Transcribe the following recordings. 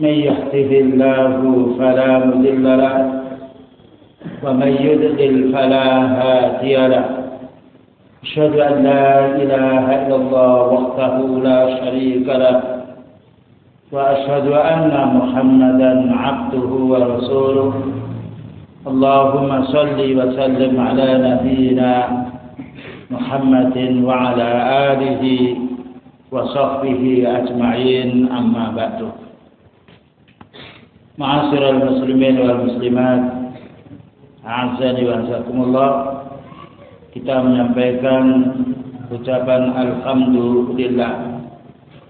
من يهده الله فلا مضل له ومن يضلل فلا هادي له. أشهد أن لا إله إلا الله وحده لا شريك له وأشهد أن محمدا عبده ورسوله. اللهم صل وسلم على نبينا محمد وعلى آله وصحبه أجمعين أما بعد. معاشر المسلمين والmuslimat Azani wa azakumullah kita menyampaikan ucapan alhamdulillah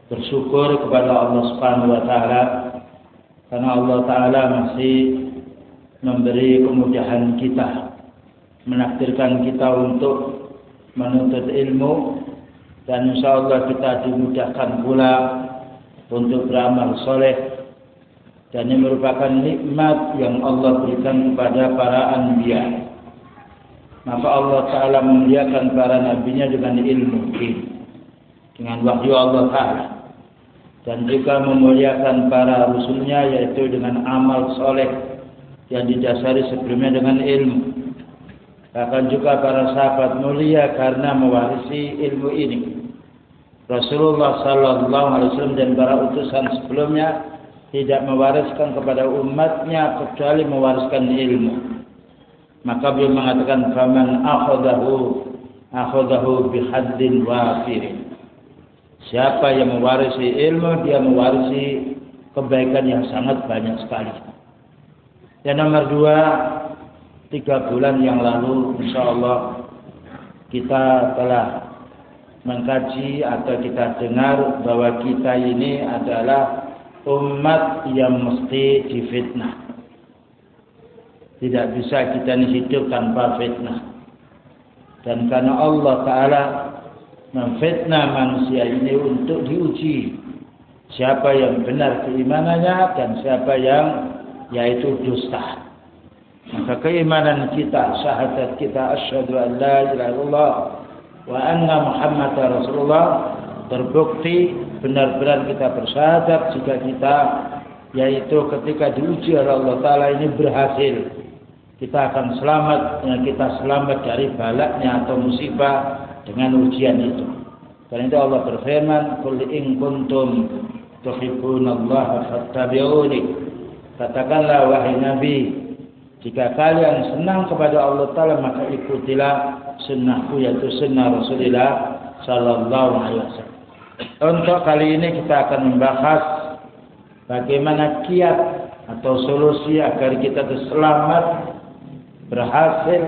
bersyukur kepada Allah Subhanahu wa taala karena Allah taala masih memberi kemudahan kita menakdirkan kita untuk menuntut ilmu dan insya Allah kita dimudahkan pula untuk beramal soleh dan ini merupakan nikmat yang Allah berikan kepada para anbiya. Maka Allah Ta'ala memuliakan para nabinya dengan ilmu dengan wahyu Allah Ta'ala. Dan juga memuliakan para rasulnya yaitu dengan amal soleh yang didasari sebelumnya dengan ilmu. Bahkan juga para sahabat mulia karena mewarisi ilmu ini. Rasulullah Sallallahu Alaihi Wasallam dan para utusan sebelumnya tidak mewariskan kepada umatnya kecuali mewariskan ilmu. Maka beliau mengatakan faman akhadahu akhadahu bihaddin wafirin. Siapa yang mewarisi ilmu dia mewarisi kebaikan yang sangat banyak sekali. Yang nomor dua, tiga bulan yang lalu insya Allah kita telah mengkaji atau kita dengar bahwa kita ini adalah umat yang mesti difitnah. Tidak bisa kita ini hidup tanpa fitnah. Dan karena Allah Ta'ala memfitnah manusia ini untuk diuji. Siapa yang benar keimanannya dan siapa yang yaitu dusta. Maka keimanan kita, syahadat kita, asyhadu an la ilaha wa anna Muhammad Rasulullah terbukti benar-benar kita bersyahadat jika kita yaitu ketika diuji oleh Allah Ta'ala ini berhasil kita akan selamat ya, kita selamat dari balaknya atau musibah dengan ujian itu. Dan itu Allah berfirman qul in kuntum tuhibbunallaha fattabi'uni. Katakanlah wahai nabi jika kalian senang kepada Allah Ta'ala maka ikutilah sunnahku yaitu sunnah Rasulullah Sallallahu Alaihi Wasallam untuk kali ini kita akan membahas bagaimana kiat atau solusi agar kita selamat berhasil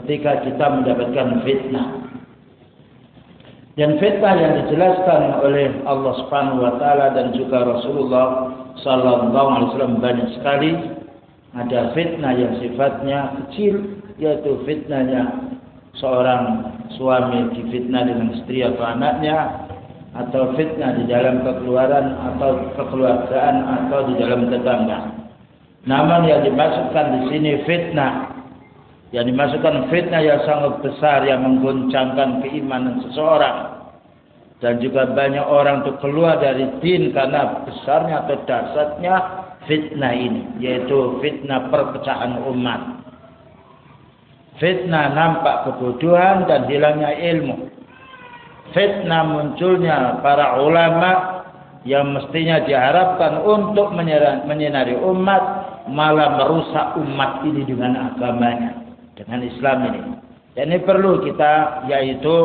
ketika kita mendapatkan fitnah. Dan fitnah yang dijelaskan oleh Allah Subhanahu wa taala dan juga Rasulullah sallallahu alaihi wasallam banyak sekali. Ada fitnah yang sifatnya kecil yaitu fitnahnya seorang suami difitnah dengan istri atau anaknya atau fitnah di dalam kekeluaran atau kekeluargaan atau di dalam tetangga. Namun yang dimasukkan di sini fitnah yang dimasukkan fitnah yang sangat besar yang mengguncangkan keimanan seseorang dan juga banyak orang untuk keluar dari din karena besarnya atau dasarnya fitnah ini yaitu fitnah perpecahan umat. Fitnah nampak kebodohan dan hilangnya ilmu fitnah munculnya para ulama yang mestinya diharapkan untuk menyinari umat malah merusak umat ini dengan agamanya dengan Islam ini. Dan ini perlu kita yaitu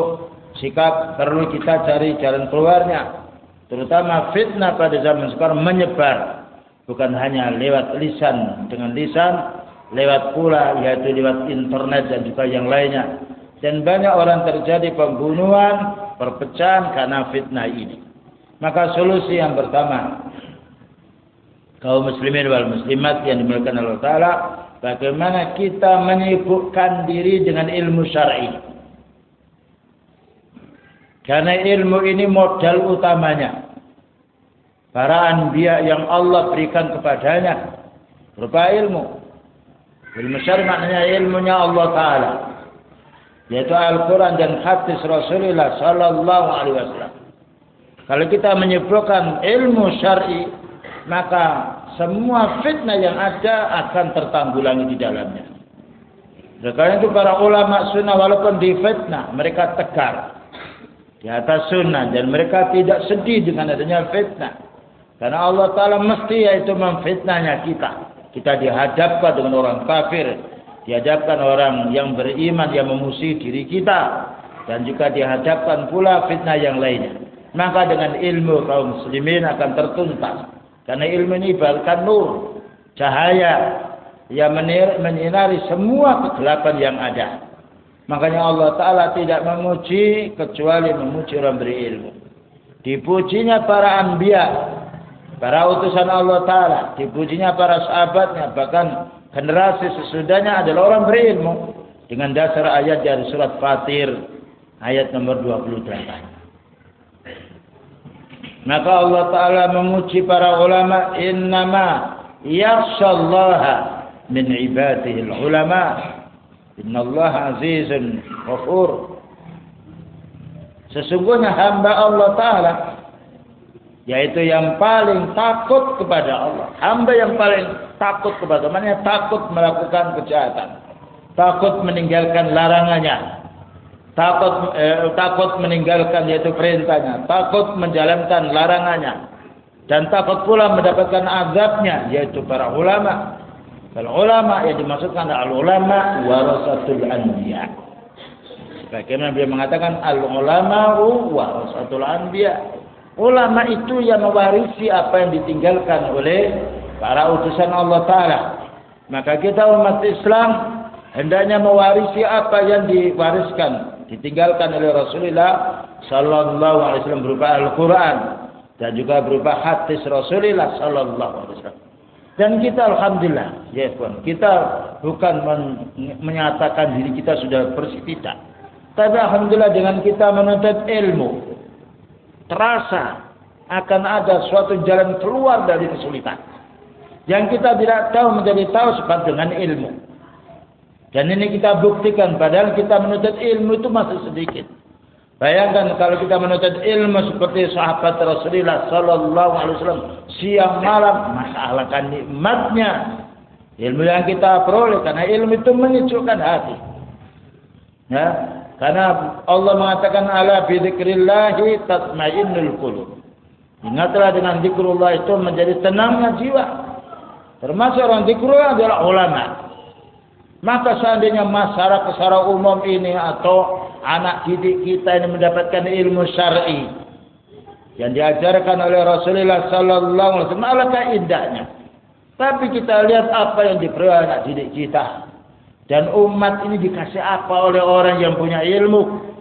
sikap perlu kita cari jalan keluarnya. Terutama fitnah pada zaman sekarang menyebar bukan hanya lewat lisan dengan lisan, lewat pula yaitu lewat internet dan juga yang lainnya. Dan banyak orang terjadi pembunuhan, perpecahan karena fitnah ini. Maka solusi yang pertama kaum muslimin wal muslimat yang dimuliakan Allah Taala, bagaimana kita menyibukkan diri dengan ilmu syar'i. Karena ilmu ini modal utamanya. Para anbiya yang Allah berikan kepadanya berupa ilmu. Ilmu syar'i maknanya ilmunya Allah Taala. Yaitu Al-Quran dan hadis Rasulullah Sallallahu Alaihi Wasallam. Kalau kita menyebutkan ilmu syar'i, maka semua fitnah yang ada akan tertanggulangi di dalamnya. Karena itu para ulama sunnah walaupun difitnah, mereka tegar di atas sunnah dan mereka tidak sedih dengan adanya fitnah. Karena Allah Ta'ala mesti yaitu memfitnahnya kita. Kita dihadapkan dengan orang kafir. Dihadapkan orang yang beriman yang memusuhi diri kita. Dan juga dihadapkan pula fitnah yang lainnya. Maka dengan ilmu kaum muslimin akan tertuntas. Karena ilmu ini bahkan nur, cahaya yang menyinari semua kegelapan yang ada. Makanya Allah Ta'ala tidak memuji kecuali memuji orang berilmu. Dipujinya para anbiya, para utusan Allah Ta'ala. Dipujinya para sahabatnya, bahkan generasi sesudahnya adalah orang berilmu. Dengan dasar ayat dari surat Fatir, ayat nomor 28. Maka Allah Ta'ala memuji para ulama innama yakhshallaha min ibadihi ulama innallaha azizun ghafur Sesungguhnya hamba Allah Ta'ala yaitu yang paling takut kepada Allah. Hamba yang paling takut kepada Allah, takut melakukan kejahatan, takut meninggalkan larangannya, takut eh, takut meninggalkan yaitu perintahnya, takut menjalankan larangannya, dan takut pula mendapatkan azabnya yaitu para ulama. Kalau ulama yang dimaksudkan adalah ulama warasatul anbiya. Sebagaimana beliau mengatakan al ulama warasatul anbiya. Ulama itu yang mewarisi apa yang ditinggalkan oleh para utusan Allah Taala. Maka kita umat Islam hendaknya mewarisi apa yang diwariskan ditinggalkan oleh Rasulullah sallallahu alaihi wasallam berupa Al-Qur'an dan juga berupa hadis Rasulullah sallallahu alaihi wasallam. Dan kita alhamdulillah, ya pun kita bukan men menyatakan diri kita sudah bersih tidak. Tapi alhamdulillah dengan kita menuntut ilmu terasa akan ada suatu jalan keluar dari kesulitan. Yang kita tidak tahu menjadi tahu sebab dengan ilmu. Dan ini kita buktikan padahal kita menuntut ilmu itu masih sedikit. Bayangkan kalau kita menuntut ilmu seperti sahabat Rasulullah sallallahu alaihi wasallam siang malam masalahkan nikmatnya ilmu yang kita peroleh karena ilmu itu menyejukkan hati. Ya, karena Allah mengatakan ala bi dzikrillah tatmainnul qulub. Ingatlah dengan zikrullah itu menjadi tenangnya jiwa. Termasuk orang zikrullah adalah ulama. Maka seandainya masyarakat secara umum ini atau anak didik kita ini mendapatkan ilmu syar'i yang diajarkan oleh Rasulullah sallallahu alaihi wasallam alangkah indahnya. Tapi kita lihat apa yang diperoleh anak didik kita. Dan umat ini dikasih apa oleh orang yang punya ilmu.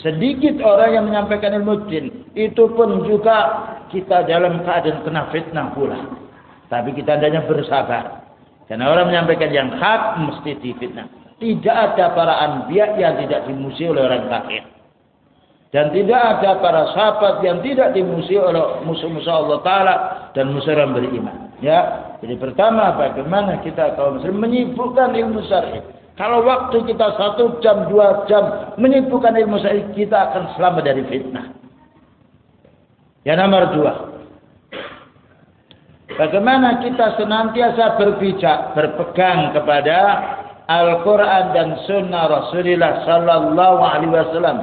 Sedikit orang yang menyampaikan ilmu jin. Itu pun juga kita dalam keadaan kena fitnah pula. Tapi kita adanya bersabar. Karena orang menyampaikan yang hak mesti difitnah. Tidak ada para anbiya yang tidak dimusuhi oleh orang kafir. Dan tidak ada para sahabat yang tidak dimusuhi oleh musuh-musuh Allah Ta'ala dan musuh orang beriman. Ya, jadi pertama bagaimana kita kaum muslim menyibukkan ilmu syar'i. Kalau waktu kita satu jam, dua jam menyibukkan ilmu syar'i, kita akan selamat dari fitnah. Yang nomor dua, Bagaimana kita senantiasa berpijak, berpegang kepada Al-Quran dan Sunnah Rasulullah Sallallahu Alaihi Wasallam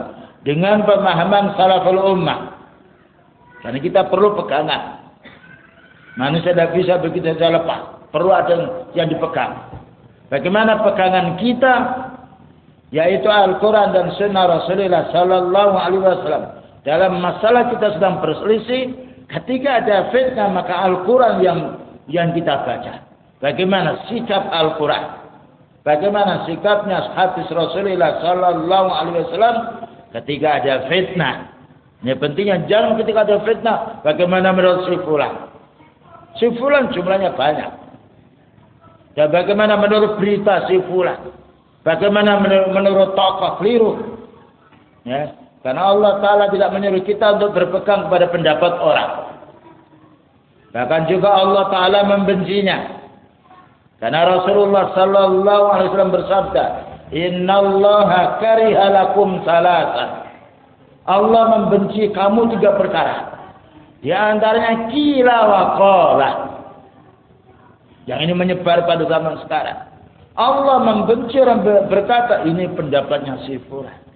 dengan pemahaman salaful ummah. Karena kita perlu pegangan. Manusia tidak bisa begitu saja lepas. Perlu ada yang dipegang. Bagaimana pegangan kita yaitu Al-Quran dan Sunnah Rasulullah Sallallahu Alaihi Wasallam dalam masalah kita sedang berselisih Ketika ada fitnah maka Al-Quran yang yang kita baca. Bagaimana sikap Al-Quran? Bagaimana sikapnya hadis Rasulullah Sallallahu Alaihi Wasallam ketika ada fitnah? Ini pentingnya jangan ketika ada fitnah. Bagaimana menurut si fulan? Jumlahnya banyak. Ya bagaimana menurut berita si fulan? Bagaimana menurut, menurut tokoh keliru? Ya, karena Allah Taala tidak menyuruh kita untuk berpegang kepada pendapat orang. Bahkan juga Allah Taala membencinya. Karena Rasulullah Sallallahu Alaihi Wasallam bersabda, Inna Allah karihalakum salatan. Allah membenci kamu tiga perkara. Di antaranya kila wa. Yang ini menyebar pada zaman sekarang. Allah membenci orang berkata ini pendapatnya si fulan.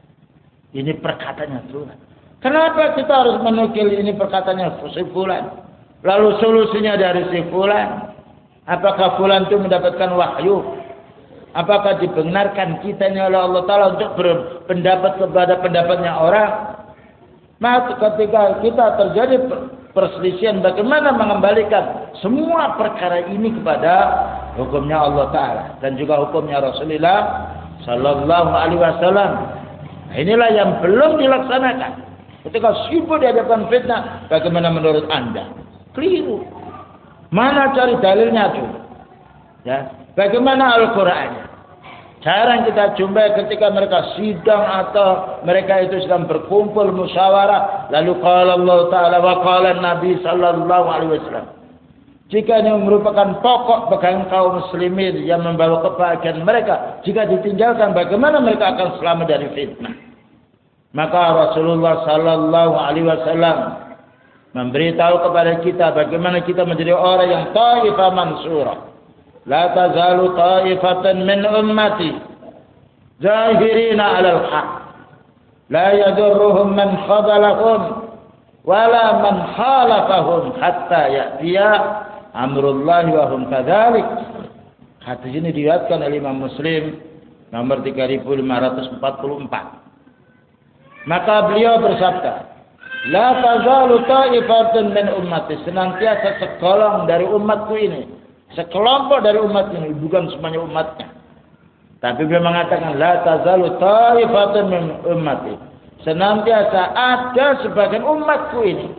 Ini perkataannya fulan. Kenapa kita harus menukil ini perkataannya si fulan? Lalu solusinya dari si fulan? Apakah fulan itu mendapatkan wahyu? Apakah dibenarkan kita ini oleh Allah Ta'ala untuk berpendapat kepada pendapatnya orang? Maka ketika kita terjadi perselisihan bagaimana mengembalikan semua perkara ini kepada hukumnya Allah Taala dan juga hukumnya Rasulullah Sallallahu Alaihi Wasallam. Nah, inilah yang belum dilaksanakan. Ketika sibuk di hadapan fitnah, bagaimana menurut anda? Keliru. Mana cari dalilnya tuh? Ya, bagaimana Al-Qur'annya? Jarang kita jumpai ketika mereka sidang atau mereka itu sedang berkumpul musyawarah. Lalu kalau Allah Ta'ala wa qala Nabi Sallallahu Alaihi Wasallam. Jika ini merupakan pokok pegangan kaum muslimin yang membawa kebahagiaan mereka, jika ditinggalkan bagaimana mereka akan selamat dari fitnah? Maka Rasulullah sallallahu alaihi wasallam memberitahu kepada kita bagaimana kita menjadi orang yang taifah mansurah. La tazalu taifatan min ummati zahirina 'alal haq. La yadurruhum man khadalahum wala man khalafahum hatta ya'tiya amrullah wa hum kadzalik. Hadis ini diriwayatkan oleh Imam Muslim nomor 3544. Maka beliau bersabda, La tazalu ta'ifatun min ummati. Senantiasa sekolong dari umatku ini. Sekelompok dari umat ini. Bukan semuanya umatnya. Tapi beliau mengatakan, La tazalu ta'ifatun min ummati. Senantiasa ada sebagian umatku ini.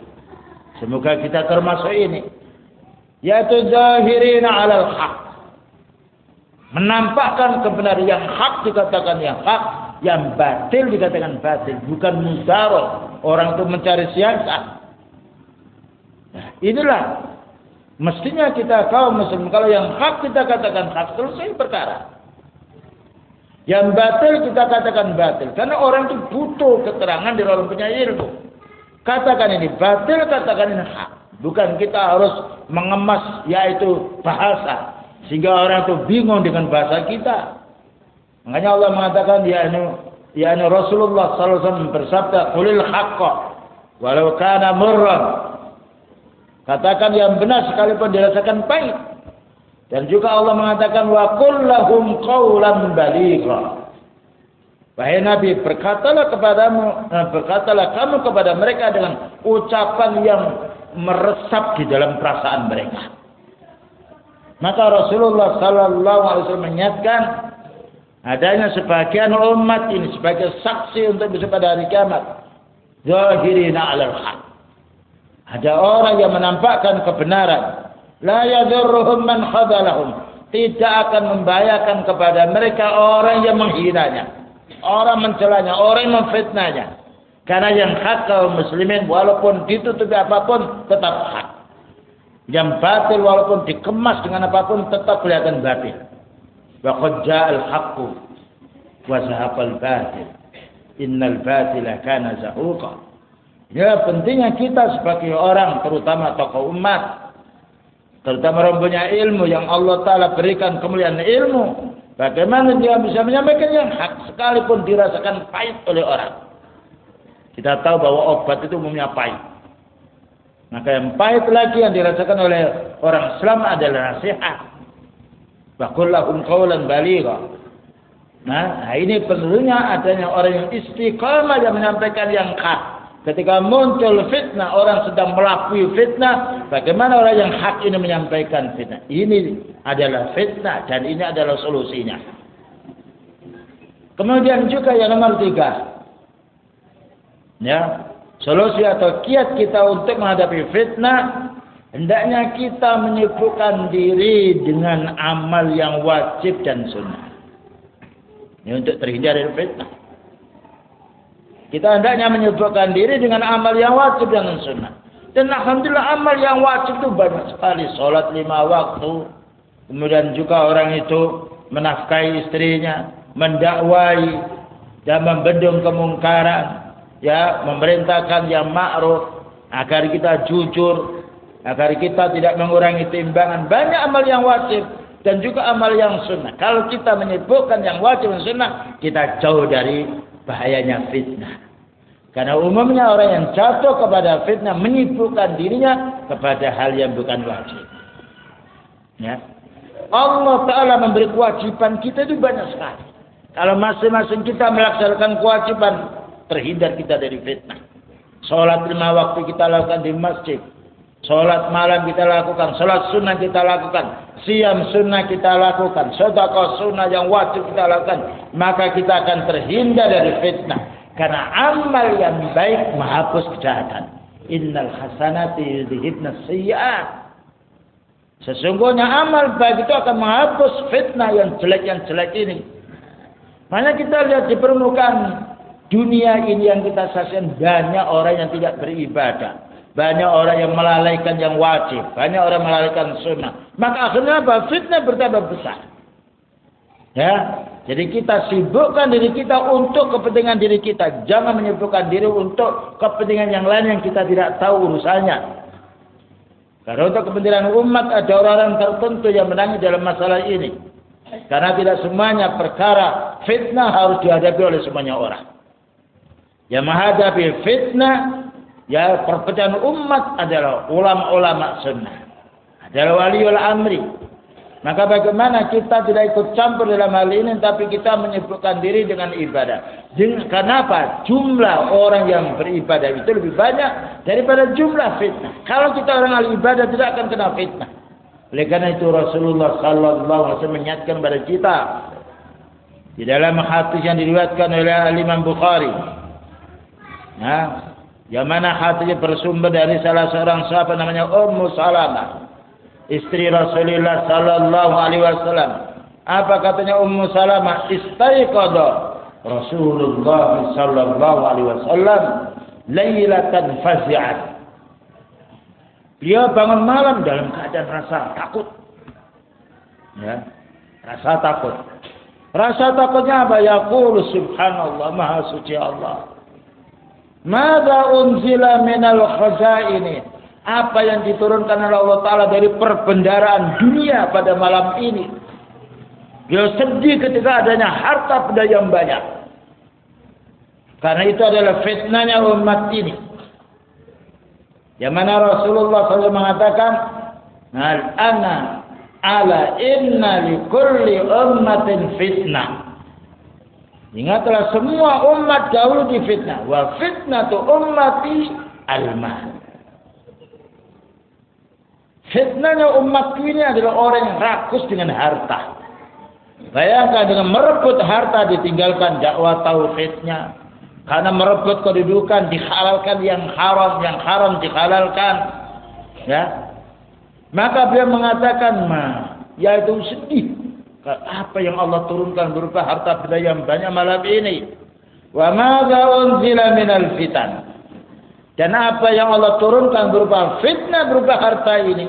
Semoga kita termasuk ini. Yaitu zahirina alal haq. Menampakkan kebenaran yang hak dikatakan yang hak. Yang batil dikatakan batil. Bukan mudarat. Orang itu mencari siasat. Nah, inilah Mestinya kita kaum muslim kalau yang hak kita katakan hak selesai perkara. Yang batil kita katakan batil. Karena orang itu butuh keterangan di orang punya ilmu. Katakan ini batil, katakan ini hak. Bukan kita harus mengemas yaitu bahasa. Sehingga orang itu bingung dengan bahasa kita. Makanya Allah mengatakan ya ini ya ini Rasulullah SAW bersabda kulil haqqa walau kana murran Katakan yang benar sekalipun dirasakan pahit. Dan juga Allah mengatakan wa kullahum qawlan baligha. Wahai Nabi, berkatalah kepadamu, eh, berkatalah kamu kepada mereka dengan ucapan yang meresap di dalam perasaan mereka. Maka Rasulullah Sallallahu Alaihi Wasallam menyatakan adanya sebagian umat ini sebagai saksi untuk bisa pada hari kiamat. Zahirina alal haq. Ada orang yang menampakkan kebenaran. La yadurruhum man khadalahum. Tidak akan membahayakan kepada mereka orang yang menghinanya. Orang mencelanya, orang yang memfitnahnya. Karena yang hak kaum muslimin walaupun ditutupi apa pun tetap hak. Yang batil walaupun dikemas dengan apa pun tetap kelihatan batil. Wa qad ja'al haqqu wa zahaqal batil. Innal batila kana zahuqa. Ya pentingnya kita sebagai orang terutama tokoh umat terutama orang punya ilmu yang Allah Ta'ala berikan kemuliaan ilmu bagaimana dia bisa menyampaikan yang hak sekalipun dirasakan pahit oleh orang kita tahu bahwa obat itu umumnya pahit maka yang pahit lagi yang dirasakan oleh orang Islam adalah nasihat Bakullahum qawlan baligha Nah, ini perlunya adanya orang yang istiqamah yang menyampaikan yang hak. Ketika muncul fitnah, orang sedang melakukan fitnah, bagaimana orang yang hak ini menyampaikan fitnah? Ini adalah fitnah dan ini adalah solusinya. Kemudian juga yang nomor tiga, ya solusi atau kiat kita untuk menghadapi fitnah Hendaknya kita menyibukkan diri dengan amal yang wajib dan sunnah. Ini untuk terhindar dari fitnah. Kita hendaknya menyibukkan diri dengan amal yang wajib dan sunnah. Dan Alhamdulillah amal yang wajib itu banyak sekali. Sholat lima waktu. Kemudian juga orang itu menafkahi istrinya. Mendakwai. Dan membendung kemungkaran. Ya, memerintahkan yang ma'ruf. Agar kita jujur. Agar kita tidak mengurangi timbangan. Banyak amal yang wajib. Dan juga amal yang sunnah. Kalau kita menyebutkan yang wajib dan sunnah. Kita jauh dari bahayanya fitnah. Karena umumnya orang yang jatuh kepada fitnah menyibukkan dirinya kepada hal yang bukan wajib. Ya. Allah Ta'ala memberi kewajiban kita itu banyak sekali. Kalau masing-masing kita melaksanakan kewajiban, terhindar kita dari fitnah. Sholat lima waktu kita lakukan di masjid. Sholat malam kita lakukan. Sholat sunnah kita lakukan. Siam sunnah kita lakukan. Sodako sunnah yang wajib kita lakukan. Maka kita akan terhindar dari fitnah. Karena amal yang baik menghapus kejahatan. Innal hasanati yudhibna sayyi'at. Sesungguhnya amal baik itu akan menghapus fitnah yang jelek yang jelek ini. Mana kita lihat di permukaan dunia ini yang kita saksikan banyak orang yang tidak beribadah. Banyak orang yang melalaikan yang wajib. Banyak orang melalaikan sunnah. Maka akhirnya apa? Fitnah bertambah besar. Ya, jadi kita sibukkan diri kita untuk kepentingan diri kita. Jangan menyibukkan diri untuk kepentingan yang lain yang kita tidak tahu urusannya. Karena untuk kepentingan umat ada orang-orang tertentu yang menangis dalam masalah ini. Karena tidak semuanya perkara fitnah harus dihadapi oleh semuanya orang. Yang menghadapi fitnah, ya perpecahan umat adalah ulama-ulama sunnah. Adalah waliul amri. Maka bagaimana kita tidak ikut campur dalam hal ini tapi kita menyebutkan diri dengan ibadah. Kenapa? Jumlah orang yang beribadah itu lebih banyak daripada jumlah fitnah. Kalau kita orang ahli ibadah tidak akan kena fitnah. Oleh karena itu Rasulullah sallallahu alaihi wasallam mengingatkan kepada kita di dalam hadis yang diriwayatkan oleh Imam Bukhari. Nah, yang mana hadisnya bersumber dari salah seorang sahabat namanya Ummu Salamah istri Rasulullah sallallahu alaihi wasallam. Apa katanya Ummu Salamah? Istaiqadha Rasulullah sallallahu alaihi wasallam lailatan fazi'at. Dia bangun malam dalam keadaan rasa takut. Ya, rasa takut. Rasa takutnya apa? Yaqulu subhanallah, maha suci Allah. Mada unzila minal khazaini? apa yang diturunkan oleh Allah Ta'ala dari perbendaraan dunia pada malam ini. Dia sedih ketika adanya harta benda yang banyak. Karena itu adalah fitnahnya umat ini. Yang mana Rasulullah SAW mengatakan, Al-ana ala inna li kulli ummatin fitnah. Ingatlah semua umat dahulu di fitnah. Wa fitnatu ummati al-mal. Fitnahnya umatku ini adalah orang yang rakus dengan harta. Bayangkan dengan merebut harta ditinggalkan dakwah tauhidnya. Karena merebut kedudukan dihalalkan yang haram, yang haram dihalalkan. Ya. Maka dia mengatakan, "Ma, yaitu sedih apa yang Allah turunkan berupa harta benda yang banyak malam ini. Wa madza unzila minal fitan. Dan apa yang Allah turunkan berupa fitnah berupa harta ini.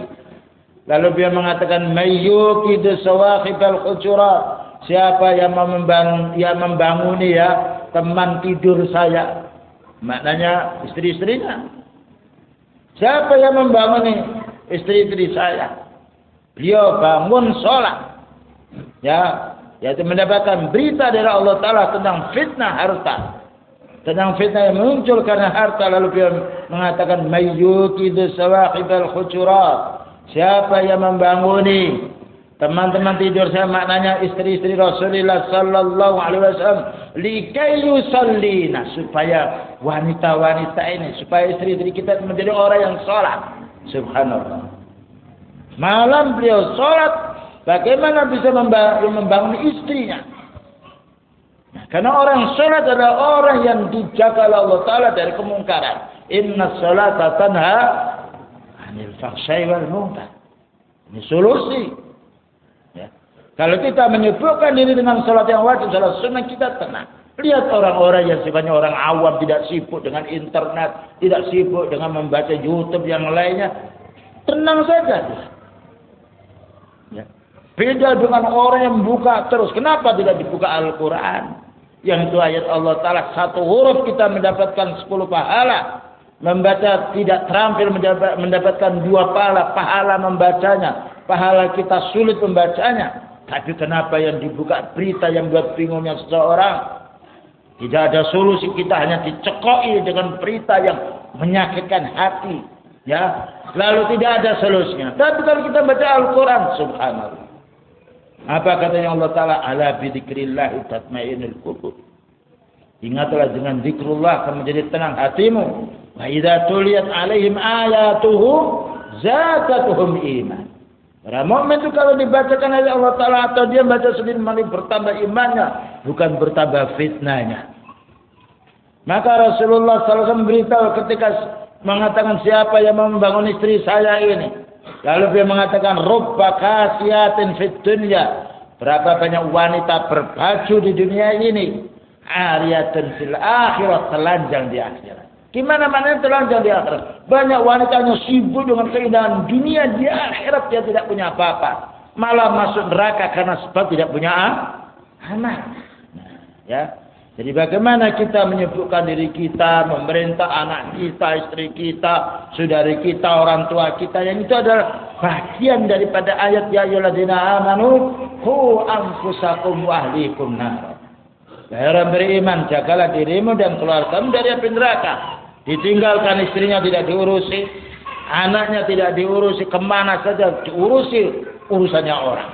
Lalu dia mengatakan mayyukidu sawahibal hujurat. Siapa yang membangun yang membanguni ya teman tidur saya. Maknanya istri-istrinya. Siapa yang membanguni istri-istri saya? Beliau bangun sholat. Ya, yaitu mendapatkan berita dari Allah Taala tentang fitnah harta. Tentang fitnah yang muncul karena harta lalu dia mengatakan mayyukidu sawahibal hujurat. Siapa yang membanguni teman-teman tidur saya maknanya istri-istri Rasulullah sallallahu alaihi wasallam likai yusallina supaya wanita-wanita ini supaya istri-istri kita menjadi orang yang salat. Subhanallah. Malam beliau salat, bagaimana bisa membangun istrinya? Karena orang salat adalah orang yang dijaga oleh Allah Taala dari kemungkaran. Inna salata tanha anil fahsyai wal munkar. Ini solusi. Ya. Kalau kita menyebutkan diri dengan salat yang wajib, salat sunnah kita tenang. Lihat orang-orang yang sifatnya orang awam tidak sibuk dengan internet, tidak sibuk dengan membaca YouTube yang lainnya. Tenang saja. Beda dengan orang yang membuka terus. Kenapa tidak dibuka Al-Quran? Yang itu ayat Allah Ta'ala. Satu huruf kita mendapatkan sepuluh pahala. Membaca tidak terampil mendapatkan dua pahala. Pahala membacanya. Pahala kita sulit membacanya. Tapi kenapa yang dibuka berita yang buat bingungnya seseorang. Tidak ada solusi. Kita hanya dicekoi dengan berita yang menyakitkan hati. Ya, Lalu tidak ada solusinya. Tapi kalau kita baca Al-Quran. Subhanallah. Apa katanya Allah Ta'ala? Ala bidikrillah tatmainul kubur. Ingatlah dengan zikrullah akan menjadi tenang hatimu. Wa idza tuliyat alaihim ayatuhu zakatuhum iman. Para mukmin itu kalau dibacakan ayat Allah Taala atau dia baca sendiri malah bertambah imannya, bukan bertambah fitnahnya. Maka Rasulullah SAW beritahu ketika mengatakan siapa yang membangun istri saya ini. Lalu dia mengatakan rubba kasiatin fit dunya. Berapa banyak wanita berbaju di dunia ini ariyatun fil akhirat telanjang di akhirat. Gimana mana telanjang di akhirat? Banyak wanita yang sibuk dengan keindahan dunia di akhirat dia tidak punya apa-apa. Malah masuk neraka karena sebab tidak punya anak. Nah, ya. Jadi bagaimana kita menyebutkan diri kita, memerintah anak kita, istri kita, saudari kita, orang tua kita yang itu adalah bagian daripada ayat ya ayyuhalladzina amanu hu anfusakum wa ahlikum nar. Hai orang beriman, jagalah dirimu dan keluargamu dari api neraka. Ditinggalkan istrinya tidak diurusi, anaknya tidak diurusi, ke mana saja diurusi urusannya orang.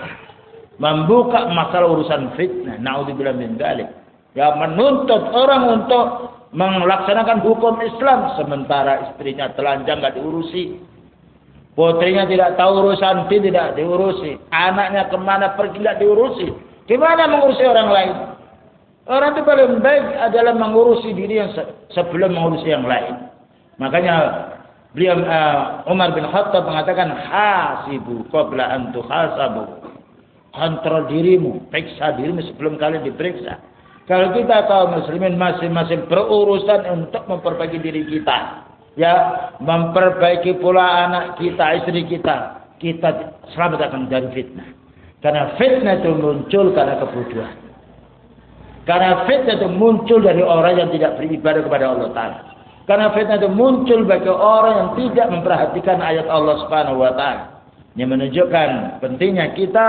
Membuka masalah urusan fitnah. Naudzubillah min dzalik. Ya menuntut orang untuk melaksanakan hukum Islam sementara istrinya telanjang nggak diurusi. Putrinya tidak tahu urusan tidak diurusi. Anaknya ke mana pergi tidak diurusi. Gimana mengurusi orang lain? Orang itu paling baik adalah mengurusi diri yang sebelum mengurusi yang lain. Makanya beliau uh, Umar bin Khattab mengatakan hasibu qabla an tuhasabu. Kontrol dirimu, periksa dirimu sebelum kalian diperiksa. Kalau kita kaum muslimin masing-masing berurusan untuk memperbaiki diri kita, ya, memperbaiki pula anak kita, istri kita, kita selamat akan dari fitnah. Karena fitnah itu muncul karena kebodohan. Karena fitnah itu muncul dari orang yang tidak beribadah kepada Allah Ta'ala. Karena fitnah itu muncul bagi orang yang tidak memperhatikan ayat Allah Subhanahu Wa Ta'ala. Ini menunjukkan pentingnya kita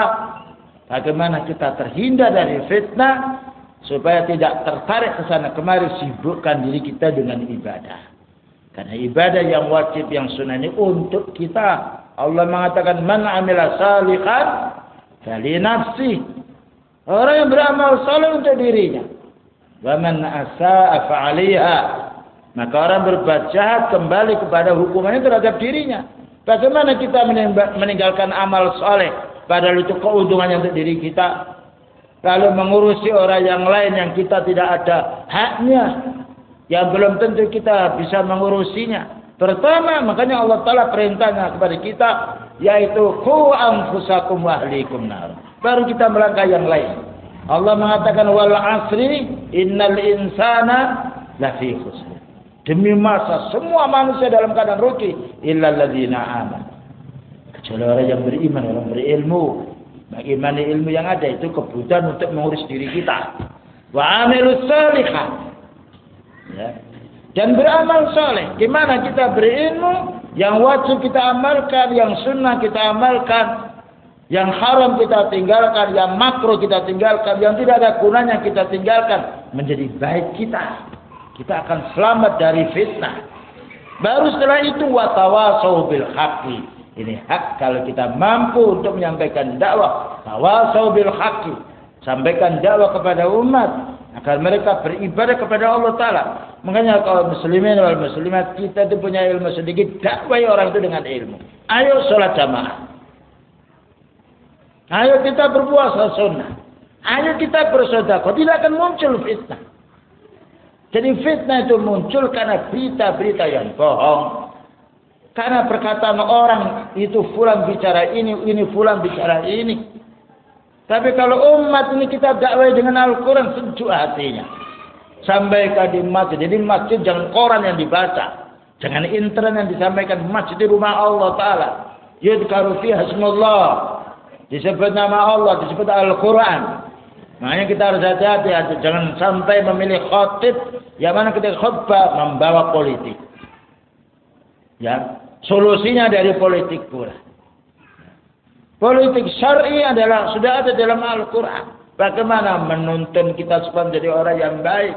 bagaimana kita terhindar dari fitnah supaya tidak tertarik ke sana kemari sibukkan diri kita dengan ibadah. Karena ibadah yang wajib yang sunnah ini untuk kita. Allah mengatakan man amila salihan fali nafsi Orang yang beramal saleh untuk dirinya. Wa man asaa fa'aliha. Maka orang berbuat jahat kembali kepada hukumannya terhadap dirinya. Bagaimana kita meninggalkan amal saleh padahal itu keuntungannya untuk diri kita. Lalu mengurusi orang yang lain yang kita tidak ada haknya. Yang belum tentu kita bisa mengurusinya. Pertama, makanya Allah Ta'ala perintahnya kepada kita. Yaitu, Ku anfusakum wa ahlikum nar baru kita melangkah yang lain. Allah mengatakan wal asri innal insana lafi khusr. Demi masa semua manusia dalam keadaan rugi illa alladzina amanu. Kecuali orang yang beriman, orang berilmu. Bagaimana ilmu yang ada itu kebutuhan untuk mengurus diri kita. Wa salihah. Ya. Dan beramal soleh. Gimana kita berilmu? Yang wajib kita amalkan, yang sunnah kita amalkan, yang haram kita tinggalkan, yang makro kita tinggalkan, yang tidak ada gunanya kita tinggalkan. Menjadi baik kita. Kita akan selamat dari fitnah. Baru setelah itu watawasau bil haqqi. Ini hak kalau kita mampu untuk menyampaikan dakwah. Tawasau bil haqqi. Sampaikan dakwah kepada umat agar mereka beribadah kepada Allah Taala. Makanya kalau muslimin wal muslimat kita itu punya ilmu sedikit, dakwai orang itu dengan ilmu. Ayo sholat jamaah. Ayo kita berpuasa sunnah. Ayo kita bersedekah. Tidak akan muncul fitnah. Jadi fitnah itu muncul karena berita-berita yang bohong. Karena perkataan orang itu fulan bicara ini, ini fulan bicara ini. Tapi kalau umat ini kita dakwai dengan Al-Quran sejuk hatinya. Sampai ke di masjid. Jadi masjid jangan koran yang dibaca. Jangan internet yang disampaikan. Masjid di rumah Allah Ta'ala. Yudkaru fiha hasmullah. Disebut nama Allah, disebut Al-Quran. Makanya kita harus hati-hati. Jangan sampai memilih khotib. Yang mana ketika khutbah membawa politik. Ya, solusinya dari politik pula. Politik syar'i adalah sudah ada dalam Al-Quran. Bagaimana menuntun kita supaya menjadi orang yang baik.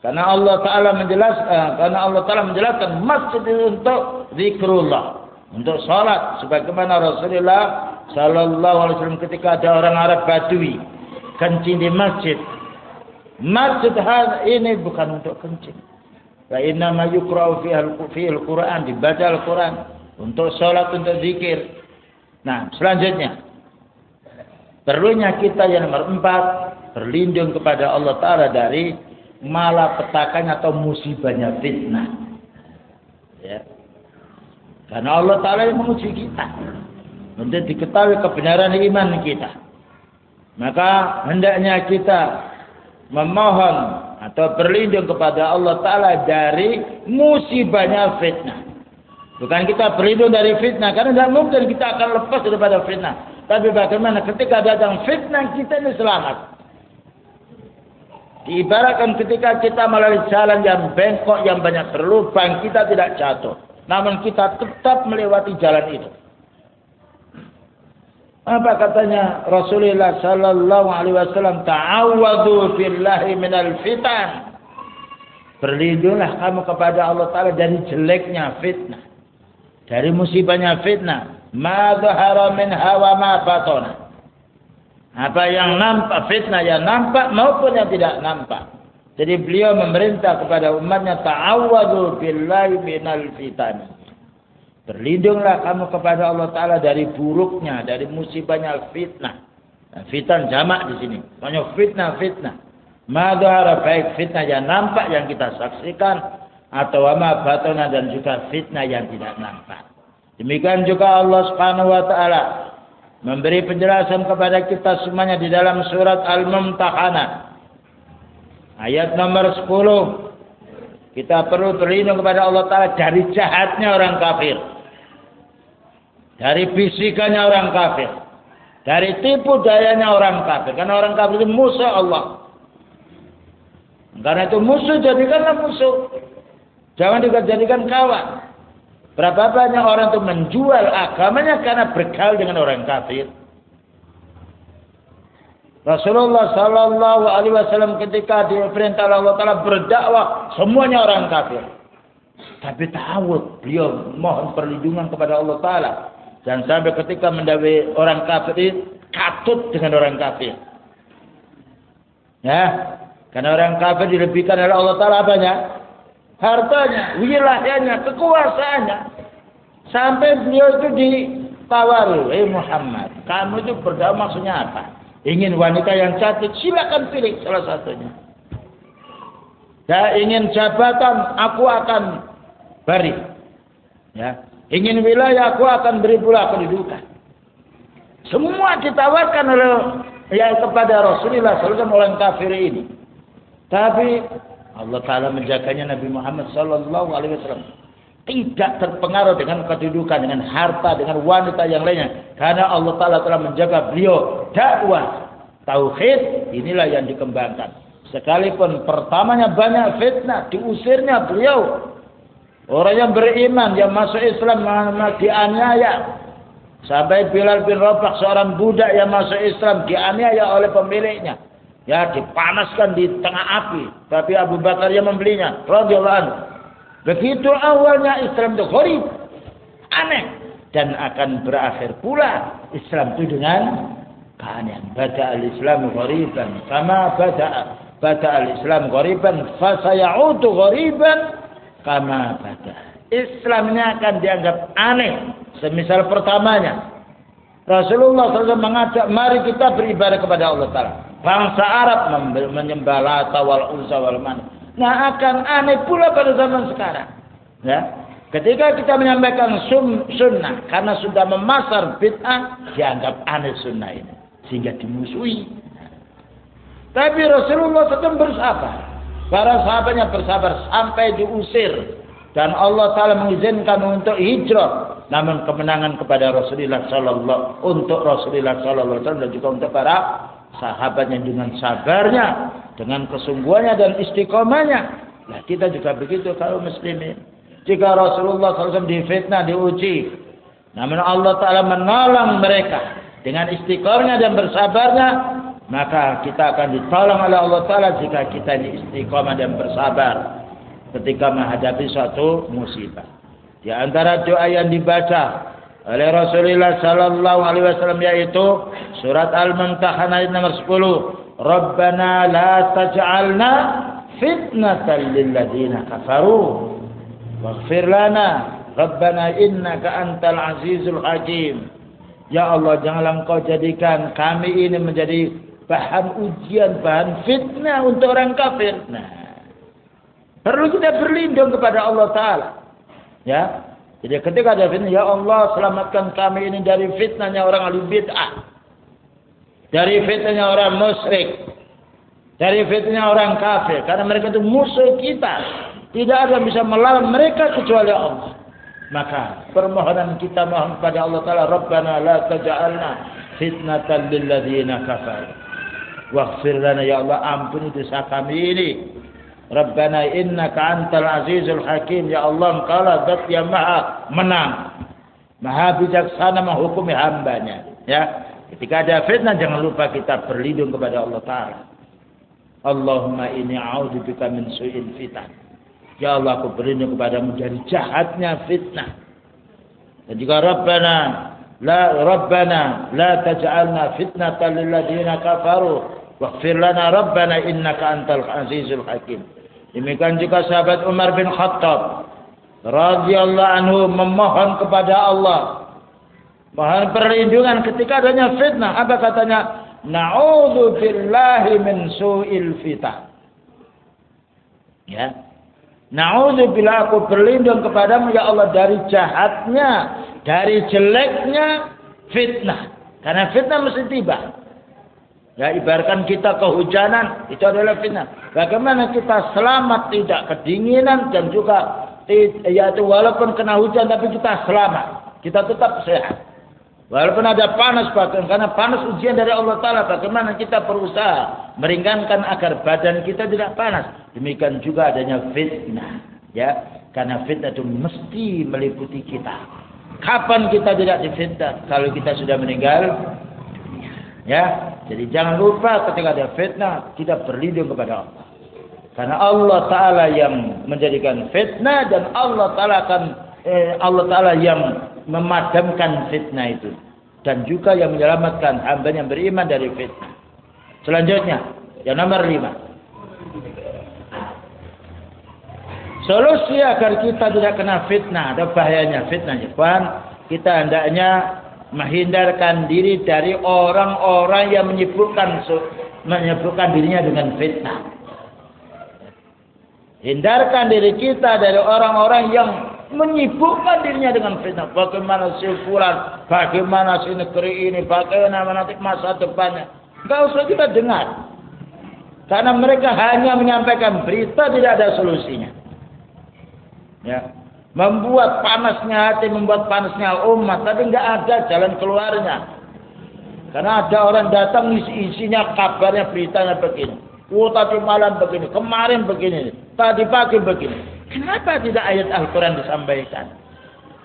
Karena Allah Taala menjelaskan, eh, karena Allah Taala menjelaskan masjid untuk zikrullah, untuk salat. Sebagaimana Rasulullah Sallallahu Alaihi Wasallam ketika ada orang Arab Badui kencing di masjid. Masjid ini bukan untuk kencing. Wa inna ma yukra'u al-Qur'an dibaca Al-Qur'an untuk sholat untuk zikir. Nah, selanjutnya perlunya kita yang nomor empat berlindung kepada Allah Taala dari malapetakannya atau musibahnya fitnah. Ya. Karena Allah Taala yang menguji kita untuk diketahui kebenaran iman kita. Maka hendaknya kita memohon atau berlindung kepada Allah Ta'ala dari musibahnya fitnah. Bukan kita berlindung dari fitnah. Karena tidak mungkin kita akan lepas daripada fitnah. Tapi bagaimana ketika datang fitnah kita ini selamat. Diibaratkan ketika kita melalui jalan yang bengkok, yang banyak berlubang, kita tidak jatuh. Namun kita tetap melewati jalan itu. Apa katanya Rasulullah sallallahu alaihi wasallam ta'awwadhu billahi minal fitan. Berlindunglah kamu kepada Allah taala dari jeleknya fitnah. Dari musibahnya fitnah. Ma dhahara min hawa ma batana. Apa yang nampak fitnah yang nampak maupun yang tidak nampak. Jadi beliau memerintah kepada umatnya ta'awwadhu billahi minal fitan. Berlindunglah kamu kepada Allah Ta'ala dari buruknya, dari musibahnya fitnah. Nah, fitnah jamak di sini. Banyak fitnah-fitnah. Madhara baik fitnah yang nampak yang kita saksikan. Atau ama batona dan juga fitnah yang tidak nampak. Demikian juga Allah Subhanahu wa taala memberi penjelasan kepada kita semuanya di dalam surat Al-Mumtahanah ayat nomor 10. Kita perlu berlindung kepada Allah taala dari jahatnya orang kafir. Dari bisikannya orang kafir. Dari tipu dayanya orang kafir. Karena orang kafir itu musuh Allah. Karena itu musuh jadikanlah musuh. Jangan dijadikan kawan. Berapa banyak orang itu menjual agamanya karena bergaul dengan orang kafir. Rasulullah Sallallahu Alaihi Wasallam ketika diperintah Allah Taala berdakwah semuanya orang kafir. Tapi tahu beliau mohon perlindungan kepada Allah Taala dan sampai ketika mendawai orang kafir katut dengan orang kafir. Ya, karena orang kafir dilebihkan oleh Allah Taala apanya? Hartanya, wilayahnya, kekuasaannya. Sampai beliau itu ditawari, eh Muhammad, kamu itu berdoa maksudnya apa? Ingin wanita yang cantik, silakan pilih salah satunya. Ya, ingin jabatan, aku akan beri. Ya, Ingin wilayah aku akan beri pula kedudukan. Semua ditawarkan oleh yang kepada Rasulullah SAW orang kafir ini. Tapi Allah Taala menjaganya Nabi Muhammad Sallallahu Alaihi Wasallam tidak terpengaruh dengan kedudukan, dengan harta, dengan wanita yang lainnya. Karena Allah Taala telah menjaga beliau dakwah tauhid inilah yang dikembangkan. Sekalipun pertamanya banyak fitnah, diusirnya beliau Orang yang beriman yang masuk Islam dianiaya. Sampai Bilal bin Rabah seorang budak yang masuk Islam dianiaya oleh pemiliknya. Ya dipanaskan di tengah api. Tapi Abu Bakar yang membelinya. Radiyallahu anhu. Begitu awalnya Islam itu gharib. Aneh. Dan akan berakhir pula Islam itu dengan keanehan. Bada al-Islam ghariban. Kama bada, bada al-Islam ghariban. Fasayautu ghariban kama pada. Islamnya akan dianggap aneh. Semisal pertamanya. Rasulullah SAW mengajak mari kita beribadah kepada Allah Ta'ala. Bangsa Arab menyembah Lata wal Unsa wal Man. Nah akan aneh pula pada zaman sekarang. Ya. Ketika kita menyampaikan sunnah karena sudah memasar bid'ah dianggap aneh sunnah ini sehingga dimusuhi. Tapi Rasulullah sedang bersabar. Para sahabatnya bersabar sampai diusir dan Allah Taala mengizinkan untuk hijrah. Namun kemenangan kepada Rasulullah Sallallahu untuk Rasulullah Sallallahu dan juga untuk para sahabatnya dengan sabarnya, dengan kesungguhannya dan istiqomahnya. Nah kita juga begitu kalau muslimin. Jika Rasulullah SAW difitnah, diuji. Namun Allah Ta'ala menolong mereka. Dengan istiqomahnya dan bersabarnya. Maka kita akan ditolong oleh Allah Ta'ala jika kita ini istiqomah dan bersabar. Ketika menghadapi suatu musibah. Di antara doa yang dibaca oleh Rasulullah sallallahu yaitu surat Al-Mumtahanah ayat nomor 10. Rabbana la taj'alna fitnatan lil ladzina kafaru Waghfir lana Rabbana innaka antal azizul hakim. Ya Allah janganlah engkau jadikan kami ini menjadi bahan ujian, bahan fitnah untuk orang kafir. Nah, perlu kita berlindung kepada Allah Ta'ala. Ya, jadi ketika ada fitnah, Ya Allah selamatkan kami ini dari fitnahnya orang ahli bid'ah. Dari fitnahnya orang musyrik. Dari fitnahnya orang kafir. Karena mereka itu musuh kita. Tidak ada yang bisa melawan mereka kecuali Allah. Maka permohonan kita mohon kepada Allah Taala, Rabbana la taj'alna fitnatan lil ladzina kafar. Waghfir lana ya Allah ampuni dosa kami ini. Rabbana innaka antal azizul hakim ya Allah engkau zat yang maha menang. Maha bijaksana menghukumi hambanya. Ya. Ketika ada fitnah jangan lupa kita berlindung kepada Allah Taala. Allahumma inni a'udzubika min su'il fitan. Ya Allah aku berlindung kepadamu dari jahatnya fitnah. Dan juga Rabbana la Rabbana la taj'alna fitnatan lil ladzina kafaru waghfir lana Rabbana innaka antal azizul hakim. Demikian juga sahabat Umar bin Khattab radhiyallahu anhu memohon kepada Allah mohon perlindungan ketika adanya fitnah. Apa katanya? Na'udzu billahi min su'il fitnah. Ya, Na'udzubillah aku berlindung kepadamu ya Allah dari jahatnya, dari jeleknya fitnah. Karena fitnah mesti tiba. Ya ibaratkan kita kehujanan, itu adalah fitnah. Bagaimana kita selamat tidak kedinginan dan juga yaitu walaupun kena hujan tapi kita selamat. Kita tetap sehat. Walaupun ada panas bahkan karena panas ujian dari Allah Taala, bagaimana kita berusaha meringankan agar badan kita tidak panas. Demikian juga adanya fitnah, ya, karena fitnah itu mesti meliputi kita. Kapan kita tidak difitnah? Kalau kita sudah meninggal Ya, jadi jangan lupa ketika ada fitnah kita berlindung kepada Allah. Karena Allah Taala yang menjadikan fitnah dan Allah Taala akan eh, Allah Taala yang memadamkan fitnah itu dan juga yang menyelamatkan hamba yang beriman dari fitnah. Selanjutnya, yang nomor lima. Solusi agar kita tidak kena fitnah, ada bahayanya fitnah. Kawan, kita hendaknya menghindarkan diri dari orang-orang yang menyebutkan menyebutkan dirinya dengan fitnah. Hindarkan diri kita dari orang-orang yang menyibukkan dirinya dengan fitnah. Bagaimana si fulan, bagaimana si negeri ini, bagaimana nanti masa depannya. Enggak usah kita dengar. Karena mereka hanya menyampaikan berita tidak ada solusinya. Ya. Membuat panasnya hati, membuat panasnya umat, tapi enggak ada jalan keluarnya. Karena ada orang datang isi isinya kabarnya beritanya begini. Oh tadi malam begini, kemarin begini, tadi pagi begini. Kenapa tidak ayat Al-Quran disampaikan?